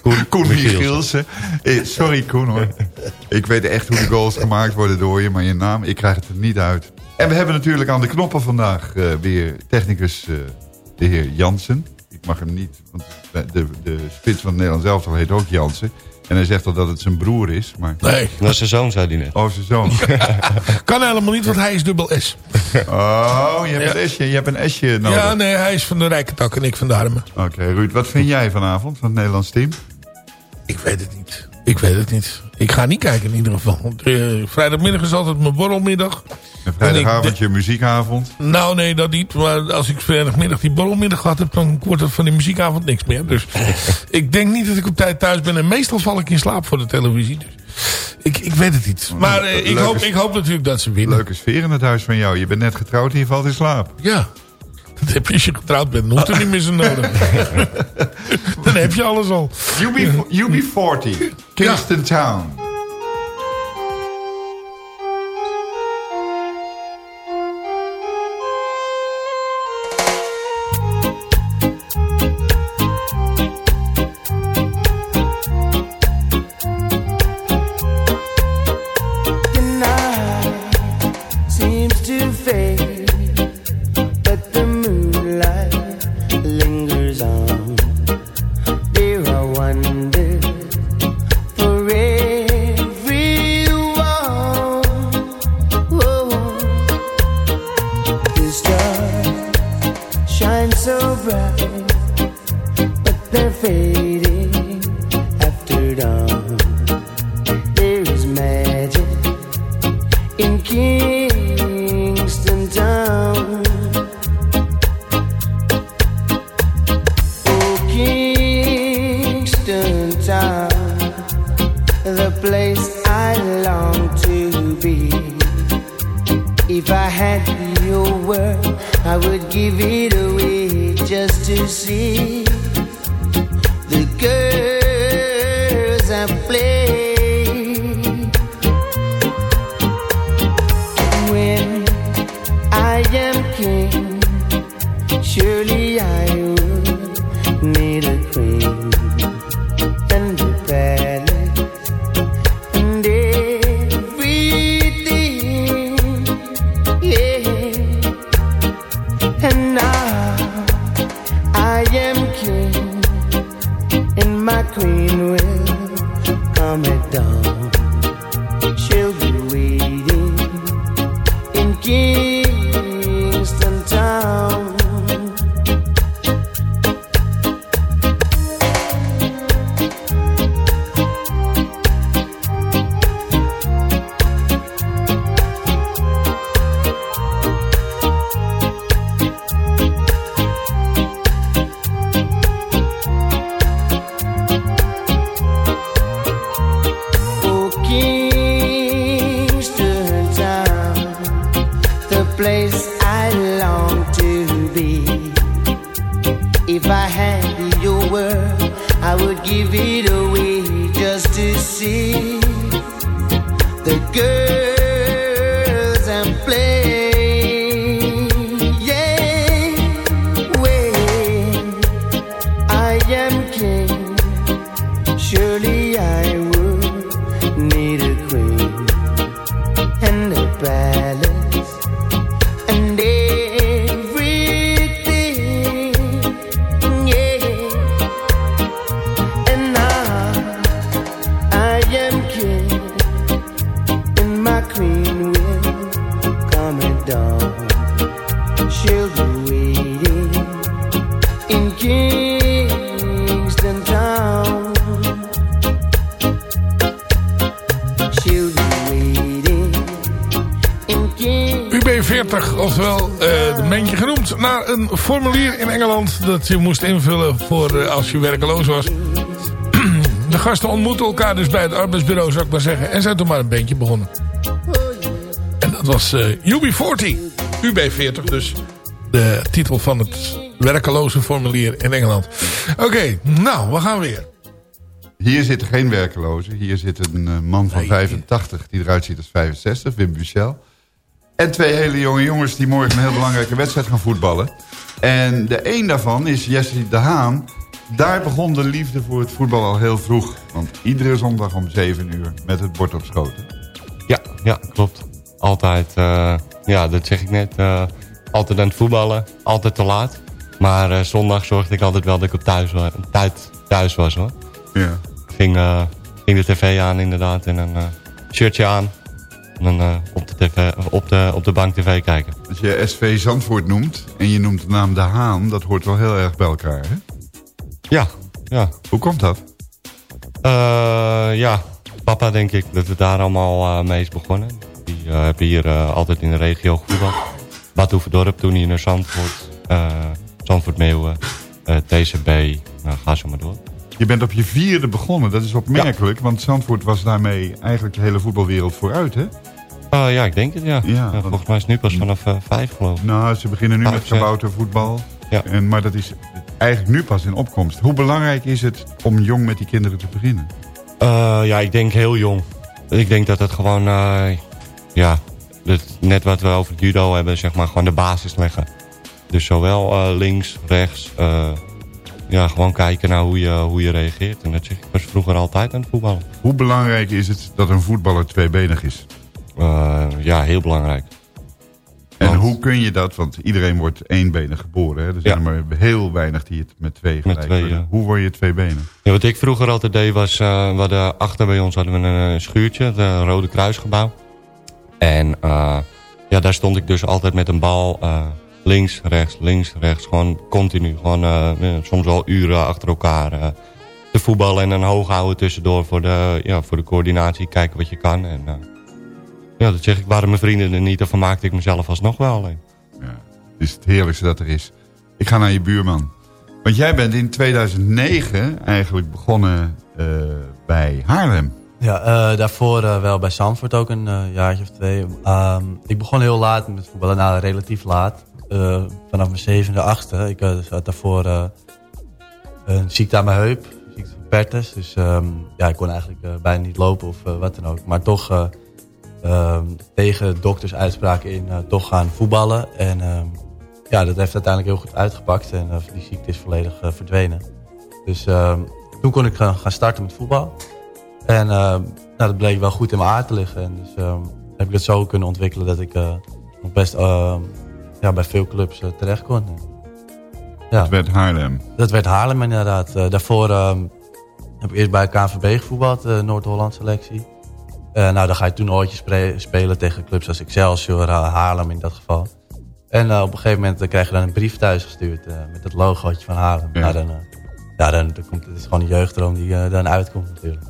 Koen, Koen Michielsen. Michielsen. Eh, sorry Koen hoor. Ik weet echt hoe de goals gemaakt worden door je... maar je naam, ik krijg het er niet uit. En we hebben natuurlijk aan de knoppen vandaag eh, weer technicus eh, de heer Jansen. Ik mag hem niet, want de, de, spits van het Nederlands elftal heet ook Jansen. En hij zegt al dat het zijn broer is, maar... Nee. Dat is zijn zoon, zei hij net. Oh, zijn zoon. Kan helemaal niet, want hij is dubbel S. Oh, je hebt, Ja. een, S'je, je hebt een S'je nodig. Ja, nee, hij is van de rijke tak en ik van de arme. Oké, Ruud, wat vind jij vanavond van het Nederlands team? Ik weet het niet. Ik weet het niet. Ik ga niet kijken in ieder geval. Eh, vrijdagmiddag is altijd mijn borrelmiddag. Vrijdagavond En ik je muziekavond. Nou, nee, dat niet. Maar als ik vrijdagmiddag die borrelmiddag gehad heb... dan wordt het van die muziekavond niks meer. Dus ik denk niet dat ik op tijd thuis ben. En meestal val ik in slaap voor de televisie. Dus ik, ik weet het niet. Maar eh, ik, Leuke hoop, ik hoop natuurlijk dat ze winnen. Leuke sfeer in het huis van jou. Je bent net getrouwd en je valt in slaap. Ja. Dat heb je als je getrouwd bent. Dan hoeft er niet meer zo nodig. dan heb je alles al. UB, UB40, Kingston Town. Formulier in Engeland dat je moest invullen voor eh, als je werkeloos was. De gasten ontmoeten elkaar dus bij het arbeidsbureau, zou ik maar zeggen. En zijn toen maar een bandje begonnen. En dat was eh, UB40. UB40 dus. De titel van het werkeloze formulier in Engeland. Oké, nou, we gaan weer. Hier zit geen werkeloze. Hier zit een eh, man van 85 die eruit ziet als 65, Wim Buchel. En twee hele jonge jongens die morgen een heel belangrijke wedstrijd gaan voetballen. En de een daarvan is Jesse de Haan. Daar begon de liefde voor het voetbal al heel vroeg. Want iedere zondag om 7 uur met het bord op schoten. Ja, ja, klopt. Altijd, eh, ja, dat zeg ik net. eh, altijd aan het voetballen, altijd te laat. Maar eh, zondag zorgde ik altijd wel dat ik op thuis, wa- tijd thuis was hoor. Ja. Ging, ging de tv aan inderdaad en een shirtje aan. En dan eh, op, de tv, op, de, op de bank tv kijken. Als je SV Zandvoort noemt en je noemt de naam De Haan... dat hoort wel heel erg bij elkaar, hè? Ja, ja. Hoe komt dat? Eh, ja, papa denk ik dat het daar allemaal eh, mee is begonnen. Die hebben hier altijd in de regio gevoetbald. Bad Oeverdorp, toen hier naar Zandvoort. Zandvoort Meeuwen, TCB, nou ga zo maar door. Je bent op je vierde begonnen. Dat is opmerkelijk, want Zandvoort was daarmee eigenlijk de hele voetbalwereld vooruit, hè? Eh, ja, ik denk het ja. Ja, volgens mij is het nu pas vanaf eh, vijf geloof ik. Nou, ze beginnen nu met kaboutervoetbal. Ja. En, maar dat is eigenlijk nu pas in opkomst. Hoe belangrijk is het om jong met die kinderen te beginnen? Eh, ja, ik denk heel jong. Ik denk dat het gewoon, eh, ja, net wat we over het judo hebben, zeg maar, gewoon de basis leggen. Dus zowel links, rechts, ja, gewoon kijken naar hoe je, hoe je reageert. En dat zeg ik was vroeger altijd aan het voetballen. Hoe belangrijk is het dat een voetballer tweebenig is? Eh, ja, heel belangrijk. En hoe kun je dat, want iedereen wordt eenbenig geboren. Hè? Er zijn Ja. er maar heel weinig die het met twee gelijk twee, worden. ja. Hoe word je tweebenig? Ja, wat ik vroeger altijd deed was, eh, we hadden achter bij ons hadden we een schuurtje, het eh, Rode Kruisgebouw. En ja, daar stond ik dus altijd met een bal, links, rechts, links, rechts. Gewoon continu. Gewoon soms wel uren achter elkaar eh, te voetballen. En een hoog houden tussendoor voor de, ja, voor de coördinatie. Kijken wat je kan. En, ja, dat zeg ik. Waren mijn vrienden er niet. Dan vermaakte ik mezelf alsnog wel alleen. Het is het heerlijkste dat er is. Ik ga naar je buurman. Want jij bent in 2009 eigenlijk begonnen eh, bij Haarlem. Ja, eh, daarvoor eh, wel bij Zandvoort ook een eh, jaartje of twee. Ehm, ik begon heel laat met voetballen, nou relatief laat. Eh, vanaf mijn zevende, achtste. Ik had daarvoor eh, een ziekte aan mijn heup, ziekte van Pertes. Dus ehm, ja, ik kon eigenlijk bijna niet lopen of wat dan ook. Maar toch eh, ehm, tegen dokters uitspraken in eh, toch gaan voetballen. En ehm, ja, dat heeft uiteindelijk heel goed uitgepakt. En eh, die ziekte is volledig eh, verdwenen. Dus ehm, toen kon ik gaan gaan starten met voetbal. En nou, dat bleek wel goed in mijn aard te liggen. En dus heb ik het zo kunnen ontwikkelen dat ik nog best ja, bij veel clubs terecht kon. Ja. Het werd Haarlem. Dat werd Haarlem inderdaad. Daarvoor heb ik eerst bij KNVB gevoetbald, de Noord-Holland selectie. Eh, nou, dan ga je toernooitjes spelen tegen clubs als Excelsior, Haarlem in dat geval. En eh, op een gegeven moment eh, krijg je dan een brief thuis gestuurd met het logootje van Haarlem. Ja. Nou, dan, ja, dan, dan komt, het is gewoon een jeugddroom die dan uitkomt natuurlijk.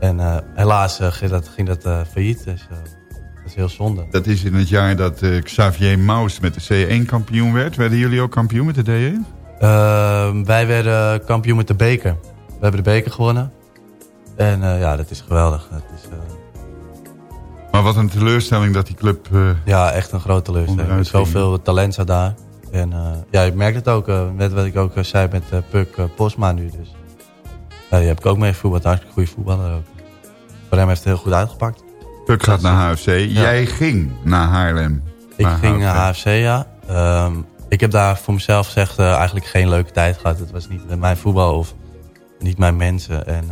En eh, helaas ging dat, ging dat failliet, dus dat is heel zonde. Dat is in het jaar dat Xavier Maus met de C1 kampioen werd. Werden jullie ook kampioen met de D1? Ehm, wij werden kampioen met de beker. We hebben de beker gewonnen. En eh, ja, dat is geweldig. Dat is, eh, Maar wat een teleurstelling dat die club... eh, ja, echt een grote teleurstelling. Er is zoveel talent zat daar. En ja, ik merk het ook. net wat ik ook zei met Puk Posma nu. Dus. Ja, die heb ik ook mee gevoetbald. Hartstikke goede voetballer ook. Voor hem heeft het heel goed uitgepakt. Puk gaat naar HFC. Jij ging naar Haarlem. Ik Naar ging naar HFC, ja. Ehm, ik heb daar voor mezelf gezegd eigenlijk geen leuke tijd gehad. Het was niet mijn voetbal of niet mijn mensen. En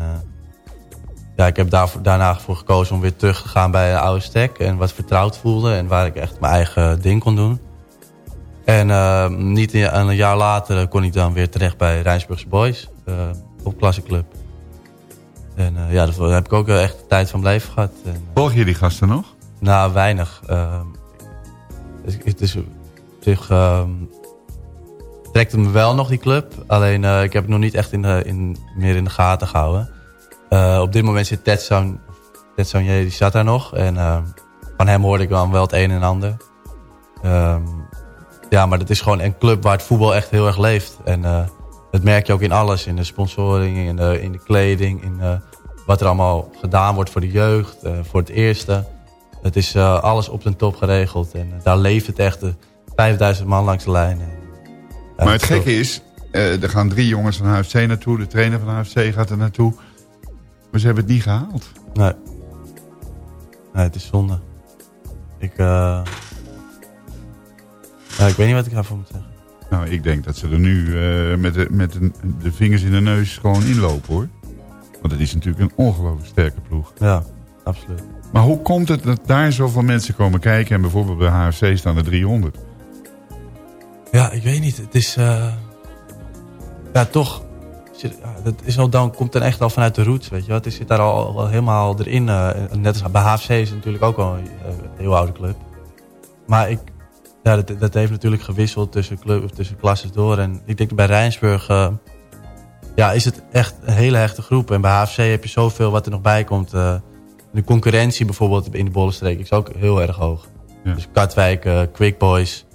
ja, ik heb daarvoor, daarna voor gekozen om weer terug te gaan bij een oude stek. En wat vertrouwd voelde en waar ik echt mijn eigen ding kon doen. En eh, niet een, een jaar later kon ik dan weer terecht bij Rijnsburgse Boys. Uh, topklasseclub. En eh, ja, daar heb ik ook echt de tijd van leven gehad. En, Volg je die gasten nog? nou, weinig. Ehm, het, het is op zich... ehm trekt het me wel nog, die club. Alleen ik heb het nog niet echt in de, in, meer in de gaten gehouden. Eh, op dit moment zit Ted Saun- Ted Saunier, die staat daar nog. En ehm, van hem hoorde ik dan wel het een en ander. Ehm, ja, maar dat is gewoon een club waar het voetbal echt heel erg leeft. En eh, dat merk je ook in alles. In de sponsoring, in de, in de kleding, in eh, wat er allemaal gedaan wordt voor de jeugd, eh, voor het eerste. Het is eh, alles op de top geregeld. En eh, daar leeft het echt. eh, 5000 man langs de lijn. Maar het gekke is, eh, er gaan drie jongens van HFC naartoe. De trainer van HFC gaat er naartoe. Maar ze hebben het niet gehaald. Nee. Nee, het is zonde. Ik, eh ja, ik weet niet wat ik daarvoor moet zeggen. Nou, ik denk dat ze er nu eh, met, de, met de, de vingers in de neus gewoon inlopen, hoor. Want het is natuurlijk een ongelooflijk sterke ploeg. Ja, absoluut. Maar hoe komt het dat daar zoveel mensen komen kijken... en bijvoorbeeld bij HFC staan er 300? Ja, ik weet niet. Het is... eh, ja, toch... dat is al dan, komt dan echt al vanuit de roots, weet je wel. Het zit daar al, al helemaal erin. eh, net als bij HFC is het natuurlijk ook al een eh, heel oude club. Maar ik... Ja, dat, dat heeft natuurlijk gewisseld tussen, club, tussen klasses door. En ik denk bij Rijnsburg... eh, ja, is het echt een hele hechte groep. En bij HFC heb je zoveel wat er nog bij komt. de concurrentie bijvoorbeeld in de Bollenstreek is ook heel erg hoog. Dus Katwijk, Quick Boys,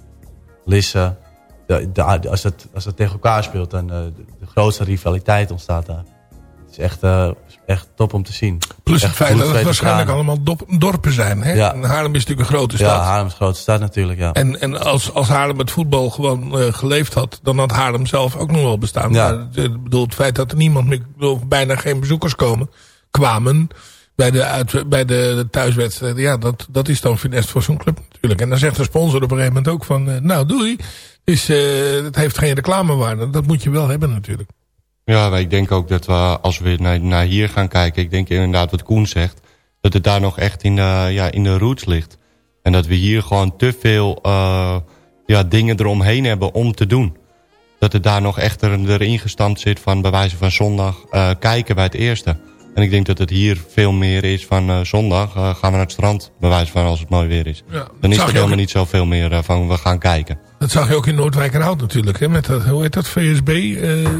Lisse. Als, het, als het tegen elkaar speelt, dan grootste rivaliteit ontstaat daar. Het is echt, eh, echt top om te zien. Plus Echt het feit dat het waarschijnlijk tranen. allemaal dorpen zijn. Hè? Ja. En Haarlem is natuurlijk een grote stad. Ja, Haarlem is een grote stad natuurlijk, ja. En, en als, als Haarlem het voetbal gewoon eh, geleefd had, dan had Haarlem zelf ook nog wel bestaan. Ja. Maar, eh, ik bedoel, het feit dat er niemand meer, of bijna geen bezoekers komen, kwamen bij de, uit, bij de, de thuiswedstrijden. Ja, dat, dat is dan funest voor zo'n club natuurlijk. En dan zegt de sponsor op een gegeven moment ook van, eh, nou doei. Dus het heeft geen reclamewaarde. Dat moet je wel hebben natuurlijk. Ja, maar ik denk ook dat we, als we naar, naar hier gaan kijken... ik denk inderdaad wat Koen zegt... dat het daar nog echt in de, ja, in de roots ligt. En dat we hier gewoon te veel eh, ja, dingen eromheen hebben om te doen. Dat het daar nog echt er, erin gestampt zit van bij wijze van zondag kijken bij het eerste. En ik denk dat het hier veel meer is van eh, zondag eh, gaan we naar het strand... bij wijze van als het mooi weer is. Ja, Dan is er helemaal niet zoveel meer eh, van we gaan kijken. Dat zag je ook in Noordwijkerhout natuurlijk. Hè, met dat, hoe heet dat? VSB?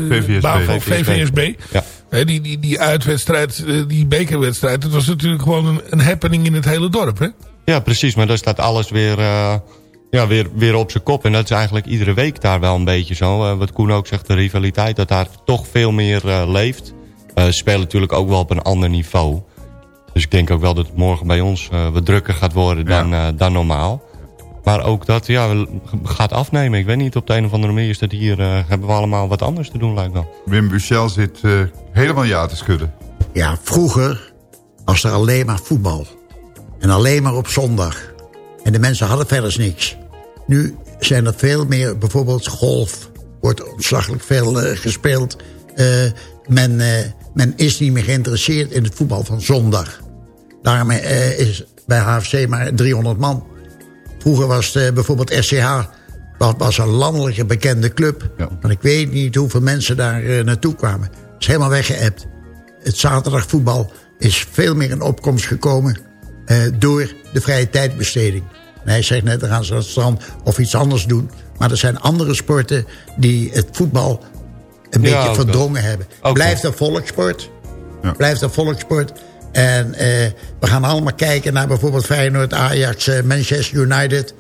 VVSB. Bavo, VVSB. Ja. Die, die, die uitwedstrijd, die bekerwedstrijd. Dat was natuurlijk gewoon een, een happening in het hele dorp. Hè? Ja, precies. Maar dan staat alles weer, ja, weer, weer op zijn kop. En dat is eigenlijk iedere week daar wel een beetje zo. Wat Koen ook zegt, de rivaliteit, dat daar toch veel meer leeft. Eh, spelen natuurlijk ook wel op een ander niveau. Dus ik denk ook wel dat het morgen bij ons eh, wat drukker gaat worden dan, eh, dan normaal. Maar ook dat ja, gaat afnemen. Ik weet niet, op de een of andere manier is dat hier... eh, hebben we allemaal wat anders te doen, lijkt wel. Wim Buchel zit eh, helemaal ja te schudden. Ja, vroeger was er alleen maar voetbal. En alleen maar op zondag. En de mensen hadden verder niks. Nu zijn er veel meer, bijvoorbeeld golf. Wordt ontslaglijk veel gespeeld. Eh, men, eh, men is niet meer geïnteresseerd in het voetbal van zondag. Daarom eh, is bij HFC maar 300 man. Vroeger was het, eh, bijvoorbeeld SCH was, was een landelijke bekende club. Maar ik weet niet hoeveel mensen daar eh, naartoe kwamen. Het is helemaal weggeëpt. Het zaterdagvoetbal is veel meer in opkomst gekomen... door de vrije tijdbesteding. En hij zegt net, dan gaan ze naar het strand of iets anders doen. Maar er zijn andere sporten die het voetbal een Ja, beetje verdrongen hebben. Ook Blijft een volkssport. Blijft een volkssport. En eh, we gaan allemaal kijken naar bijvoorbeeld Feyenoord, Ajax, eh, Manchester United.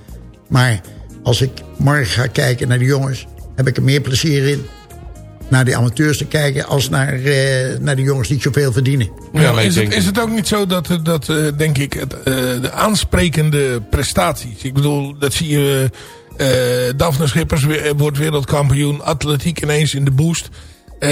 Maar als ik morgen ga kijken naar de jongens... heb ik er meer plezier in naar die amateurs te kijken... als naar, eh, naar de jongens die zoveel verdienen. Ja, is, het, is het ook niet zo dat, dat eh, denk ik, het, eh, de aansprekende prestaties... Ik bedoel, dat zie je... eh Daphne Schippers weer- wordt wereldkampioen. Atletiek ineens in de boost. Eh,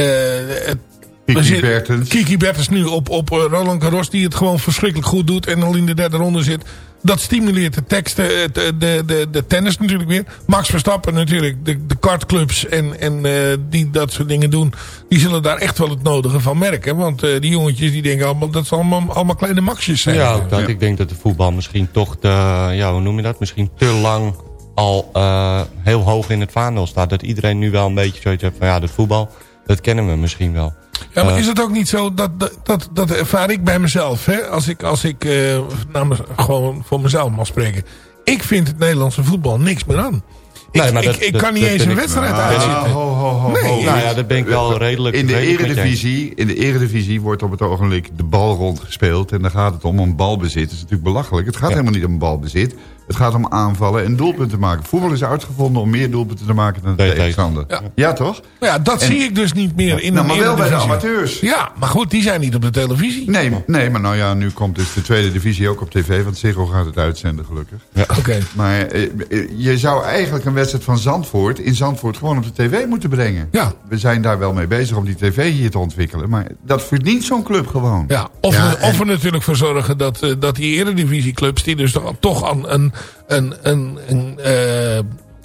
het, Kiki Bertens. Kiki Bertens nu op, op eh, Roland Garros... die het gewoon verschrikkelijk goed doet... en al in de derde ronde zit. Dat stimuleert de teksten, eh, de, de, de tennis natuurlijk weer. Max Verstappen natuurlijk, de, de kartclubs en, en eh, die dat soort dingen doen... die zullen daar echt wel het nodige van merken. Want eh, die jongetjes die denken allemaal dat ze allemaal, allemaal kleine maxjes zijn. Ja, ook dat. Ik denk dat de voetbal misschien toch te, ja, hoe noem je dat? Misschien te lang al eh, heel hoog in het vaandel staat. Dat iedereen nu wel een beetje zoiets heeft van ja, dat voetbal, dat kennen we misschien wel. Ja, maar Eh, is het ook niet zo, dat, dat, dat, dat ervaar ik bij mezelf. Hè? Als ik, als ik eh, namens, gewoon voor mezelf mag spreken. Ik vind het Nederlandse voetbal niks meer aan. Ik, Nee, maar ik, dat- ik dat- kan niet dat eens ben een ik- wedstrijd Ah, uitzitten. ho, ho, ho, Nee, ho. Nou ja, dat ben ik wel redelijk- In de, redelijk eredivisie, in de eredivisie wordt op het ogenblik de bal rondgespeeld. En dan gaat het om een balbezit. Dat is natuurlijk belachelijk. Het gaat helemaal niet om balbezit. Het gaat om aanvallen en doelpunten maken. Voetbal is uitgevonden om meer doelpunten te maken dan de tegenstander. Ja. toch? Maar ja, dat En- zie ik dus niet meer in Nou, een maar wel bij de amateurs. Ja, maar goed, die zijn niet op de televisie. Nee, nee, maar nou ja, nu komt dus de tweede divisie ook op tv. Want Ziggo gaat het uitzenden, gelukkig. Oké. Maar eh, eh, je zou eigenlijk een wedstrijd van Zandvoort... in Zandvoort gewoon op de tv moeten brengen. Ja. We zijn daar wel mee bezig om die tv hier te ontwikkelen. Maar dat verdient zo'n club gewoon. Ja, of, Ja, we, en- of we natuurlijk voor zorgen dat, eh, dat die eredivisieclubs... die dus toch, toch aan een, een, een, een, eh,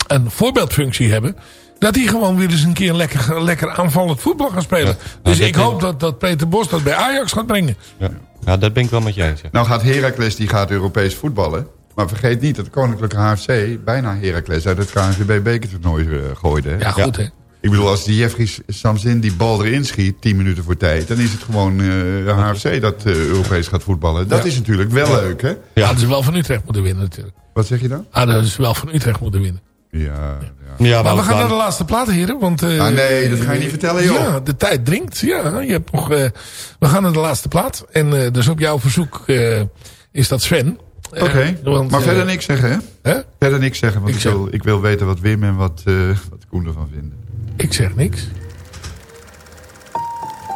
een voorbeeldfunctie hebben... dat die gewoon weer eens een keer lekker, lekker aanvallend voetbal gaan spelen. dus dat ik hoop dat, dat Peter Bos dat bij Ajax gaat brengen. Ja. ja, dat ben ik wel met je eens. ja. Nou gaat Heracles die gaat Europees voetballen. Maar vergeet niet dat de Koninklijke HFC... bijna Heracles uit het KNVB-bekertoernooi eh, gooide. hè? Ja, goed hè. Ik bedoel, als die Jeffrey Samsin die bal erin schiet... 10 minuten voor tijd... dan is het gewoon eh, de HFC dat eh, Europees gaat voetballen. Dat Ja. is natuurlijk wel leuk, hè? Ja, hadden ze wel van Utrecht moeten winnen natuurlijk. Wat zeg je dan? Hadden ze wel van Utrecht moeten winnen. Ja, Ja, Maar we gaan dan- naar de laatste plaat, heren. Want, eh, Ah, nee, dat ga je niet vertellen, joh. Ja, de tijd dringt. Ja, je hebt nog, eh, we gaan naar de laatste plaat. En eh, dus op jouw verzoek eh, is dat Sven. Oké, maar verder niks zeggen, hè? Hè? Verder niks zeggen, want Ik ik, zeg- wil, ik wil weten wat Wim en wat, eh wat Koen ervan vinden. Ik zeg niks.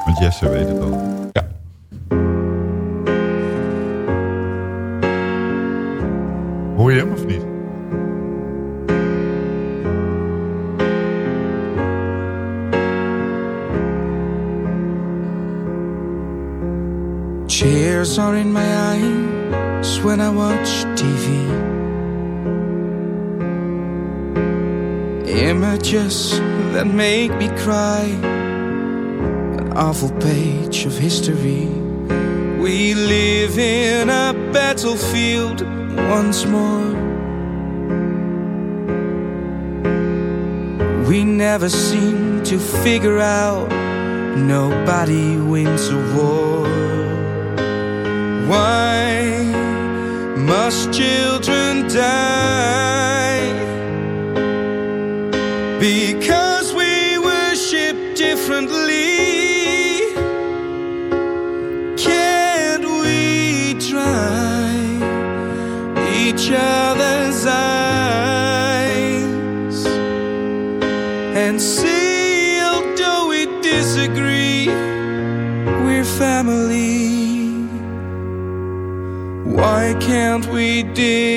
Want Jesse weet het al. Ja. Hoor je hem of niet? Tears are in my eyes when I watch TV. Images that make me cry. An awful page of history. We live in a battlefield once more. We never seem to figure out nobody wins a war. Why must children die? Because we worship differently. Each other's eyes and see, although we disagree, we're family? Why can't we disagree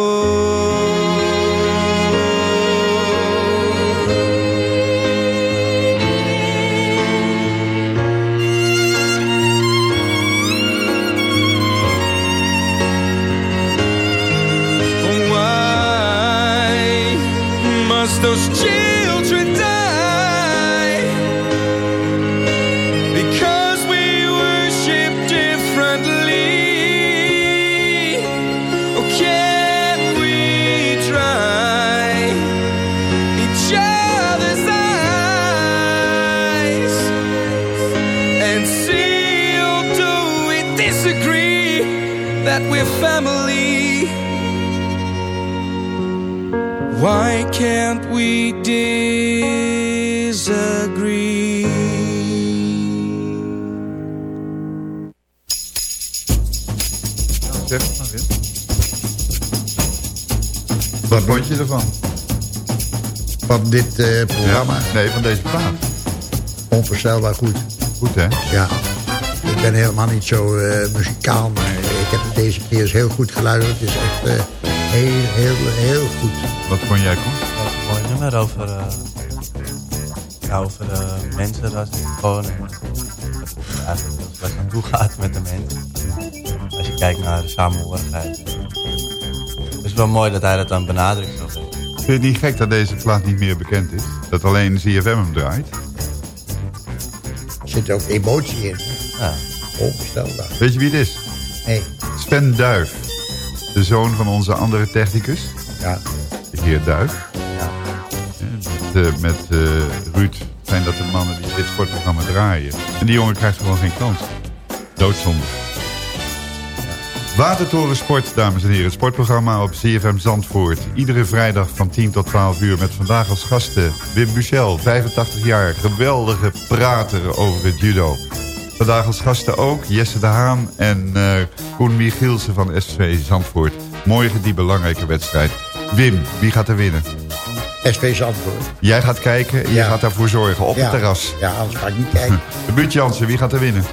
Why can't we disagree? Zeg het maar weer. Wat vond je ervan? Van dit eh, programma? nee, van deze plaat. Onvoorstelbaar goed. Goed, hè? Ja. Ik ben helemaal niet zo eh, muzikaal, maar ik heb het deze keer eens heel goed geluisterd. Het is echt eh, heel, heel, heel goed. Wat vond jij, Koen? Dat is een mooi nummer over, eh, ja, over uh, mensen. Dat is gewoon eh, dat het eigenlijk slecht aan toe gaat met de mensen. Als je kijkt naar de samenhorigheid. Het is wel mooi dat hij dat dan benadrukt. Zo. Vind je het niet gek dat deze plaat niet meer bekend is? Dat alleen ZFM hem draait? Er zit ook emotie in. Ja. Onvoorstelbaar. Weet je wie het is? Nee. Sven Duif. De zoon van onze andere technicus. Ja. Duif. Ja. Met, eh, met eh, Ruud zijn dat de mannen die dit sportprogramma draaien. En die jongen krijgt gewoon geen kans. Doodzonde. Watertoren Sport, dames en heren. Het sportprogramma op CFM Zandvoort. Iedere vrijdag van 10 tot 12 uur met vandaag als gasten Wim Buchel, 85 jaar. Geweldige prater over het judo. Vandaag als gasten ook Jesse de Haan en eh Koen Michielsen van SV Zandvoort. Morgen die belangrijke wedstrijd. Wim, wie gaat er winnen? SV Zandvoort. Jij gaat kijken en je gaat daarvoor zorgen op Ja. het terras. Ja, anders ga ik niet kijken. De Buurt Jansen, wie gaat er winnen?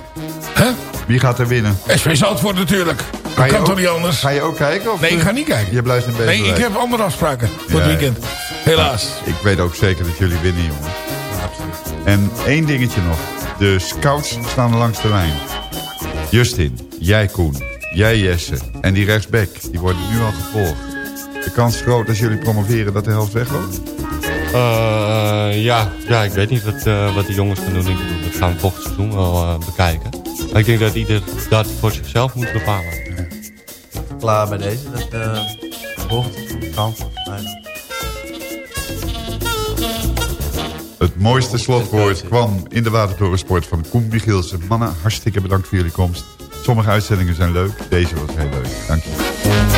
Hè? Wie gaat er winnen? SV Zandvoort natuurlijk. Ga je kan ook- toch niet anders? Ga je ook kijken? Of Nee, ik ga niet kijken. Je blijft in Nee, Beverwijk. ik heb andere afspraken voor Ja, het weekend. Helaas. Ik weet ook zeker dat jullie winnen, jongens. absoluut. En één dingetje nog. De scouts staan langs de lijn. Justin, jij Koen, jij Jesse en die rechtsback, die worden nu al gevolgd. De kans is groot als jullie promoveren dat de helft wegloopt? Eh, ja, ja, ik weet niet wat, eh, wat de jongens gaan doen. Ik dat gaan we volgend seizoen wel eh, bekijken. Maar ik denk dat ieder dat voor zichzelf moet bepalen. Klaar bij deze. Dat uh, mij. Het mooiste slotwoord kwam in de Watertorensport van Koen Michielsen. Mannen, hartstikke bedankt voor jullie komst. sommige uitzendingen zijn leuk. Deze was heel leuk. Dank je.